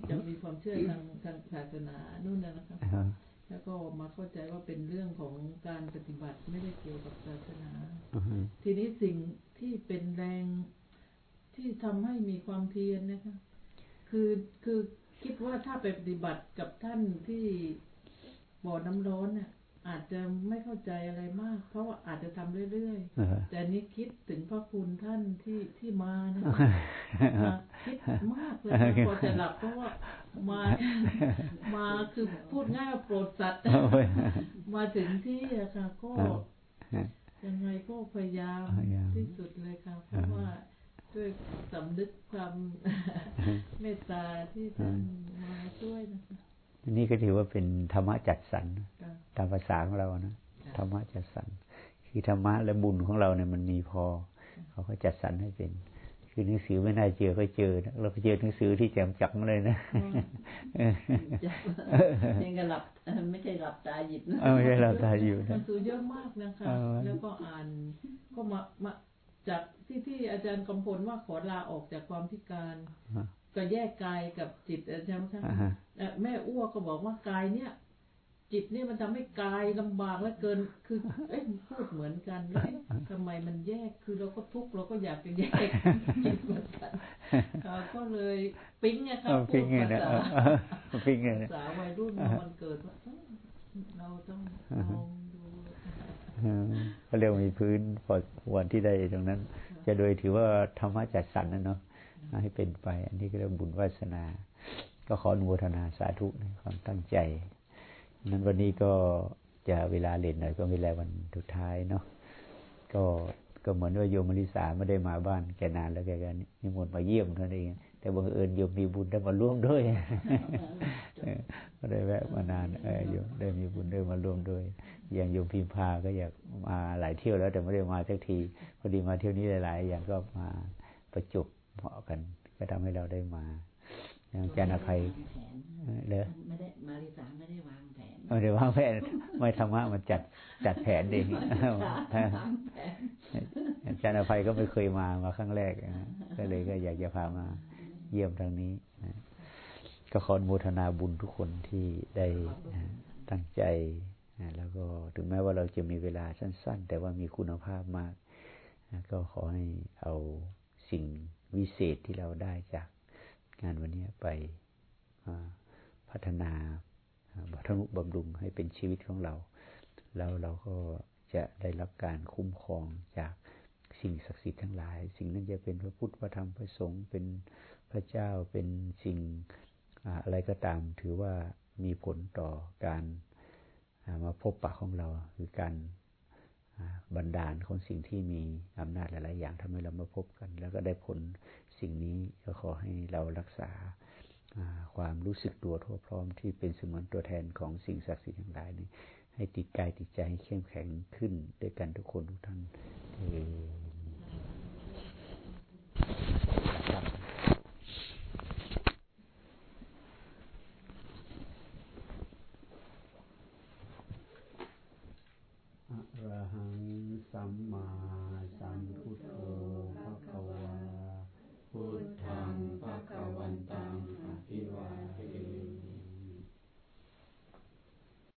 E: ยังมีความเชื่อทางทางศาสนานู่นนะนะคะ
B: ฮะ
E: แล้วก็มาเข้าใจว่าเป็นเรื่องของการปฏิบัติไม่ได้เกี่ยวกับศาสนา
B: อืม
E: ทีนี้สิ่งที่เป็นแรงที่ทำให้มีความเพียรนะคะ คือคือคิดว่าถ้าไปปฏิบัติกับท่านที่บ่อน้ำร้อนเนี่ยอาจจะไม่เข้าใจอะไรมาก เพราะว่าอาจจะทำเรื่อย
B: เออ
E: ๆแต่นี้คิดถึงพระคุณท่านที่ที่มานะคะมาคิดมากเลยนะพอจะหลับเพราะว่า มามาคือพูดง่ายว่าโปรดสัตว์
B: โอ้ย
E: มาถึงที่อะค่ะก็
B: ฮะ
E: ยังไงก็พยายาม
B: พยายาม
E: ที่สุดเลยค่ะเพราะว่าด้วยสำนึกความเมตตาที่ท่านมาช่วยนะคะ
B: นี่ก็ถือว่าเป็นธรรมะจัดสรร
E: ค่ะ
B: ตามภาษาของเรานะ
E: ค่ะ
B: ธรรมะจัดสรรคือธรรมะและบุญของเราเนี่ยมันมีพอ เขาก็จัดสรรให้เป็น คือหนังสือไม่น่าเจอก็เจอนะเราก็เจอหนังสือที่แจมจังเลยนะ
C: ยังก็หลับเอ่อไม่ใช่หลับตาหยิบนะ
B: เออไม่ใช่เราตายอยู่
E: หนั
B: นะ
E: งสือเยอะมากนะคะ
B: เออ
E: แล้วก็อ่านก็มามาจากที่ที่อาจารย์กำพลว่าขอลาออกจากความพิการก็แยกกายกับจิตใช่ไหมคะ
B: อ่าฮะ
E: เอ่อแม่อ้วก็บอกว่ากายเนี่ย จิตเนี่ยมันทำให้กายลำบากแล้วเกิน คือ เอ้ยพูดเหมือนกันแล้วเอ๊ะทำไมมันแยก คือเราก็ทุกข์เราก็อยากจะแยกจิตเหมือนกันเอ่อก็เลยปิ๊งไงครั
B: เอา
E: พู
B: พิง
E: ด
B: ไง
E: ภา
B: นะ
E: ษา
B: เออเออพิงไงนะ
E: ภาษาวัยรุ่นมามันเกิดว่าเอ้ยเราต้องลองดู
B: เออเขาเรียกว่ามีพื้นพอควรที่ได้ตรงนั้น จะโดยถือว่าธรรมะจัดสรรนะเนาะให้เป็นไป อันนี้ก็เรียกบุญวาสนา ก็ขออนุโมทนาสาธุในความตั้งใจ นั้นวันนี้ก็จะเวลาเล่นหน่อยก็เวลาวันสุดท้ายเนาะก็ก็เหมือนว่าโยมมริสาไม่ได้มาบ้านแกนานแล้วแกก็นิมนต์มาเยี่ยมเท่านั้นเอง แต่บังเอิญโยมมีบุญได้มาร่วมด้วยเออก็ได้แวะมานานเออโยมได้มีบุญได้มาร่วมด้วย อย่างโยมพิมพาก็อยากมาหลายเที่ยวแล้วแต่ไม่ได้มาสักทีพอดีมาเที่ยวนี้หลาย ๆ อย่างก็มาประจบเหมาะกัน ก็ทำให้เราได้มาอย่างอาจารย์อภัย
C: วางแผน
B: เออเลย
C: ไม่ได้มาริสาไม่ได้วางแผน
B: ไม่ได้วางแผนไม่ธรรมะมันจัดจัดแผนเอง
C: วางแผน
B: อาจารย์อภัยก็ไม่เคยมามาครั้งแรกนะก็เลยก็อยากจะพามาเยี่ยมทางนี้นะก็ขออนุโมทนาบุญทุกคนที่ได้นะตั้งใจนะแล้วก็ถึงแม้ว่าเราจะมีเวลาสั้น ๆ แต่ว่ามีคุณภาพมากนะก็ขอให้เอาสิ่งวิเศษที่เราได้จากงานวันนี้ไปอ่าพัฒนา บัทนุบำรุงให้เป็นชีวิตของเรา แล้วเราก็จะได้รับการคุ้มครองจากสิ่งศักดิ์สิทธิ์ทั้งหลาย สิ่งนั้นจะเป็นพระพุทธพระธรรมพระสงฆ์เป็นพระเจ้าเป็นสิ่งอะไรก็ตาม ถือว่ามีผลต่อการมาพบปะของเราคือการบันดาลของสิ่งที่มีอำนาจหลาย ๆ อย่างทำให้เรามาพบกัน แล้วก็ได้ผลสิ่งนี้ก็ขอให้เรารักษา ความรู้สึกตัวทั่วพร้อมที่เป็นเสมือนตัวแทนของสิ่งศักดิ์สิทธิ์ทั้งหลายนี้ให้ติดกายติดใจให้เข้มแข็งขึ้นด้วยกันทุกคนทุกท่านเอ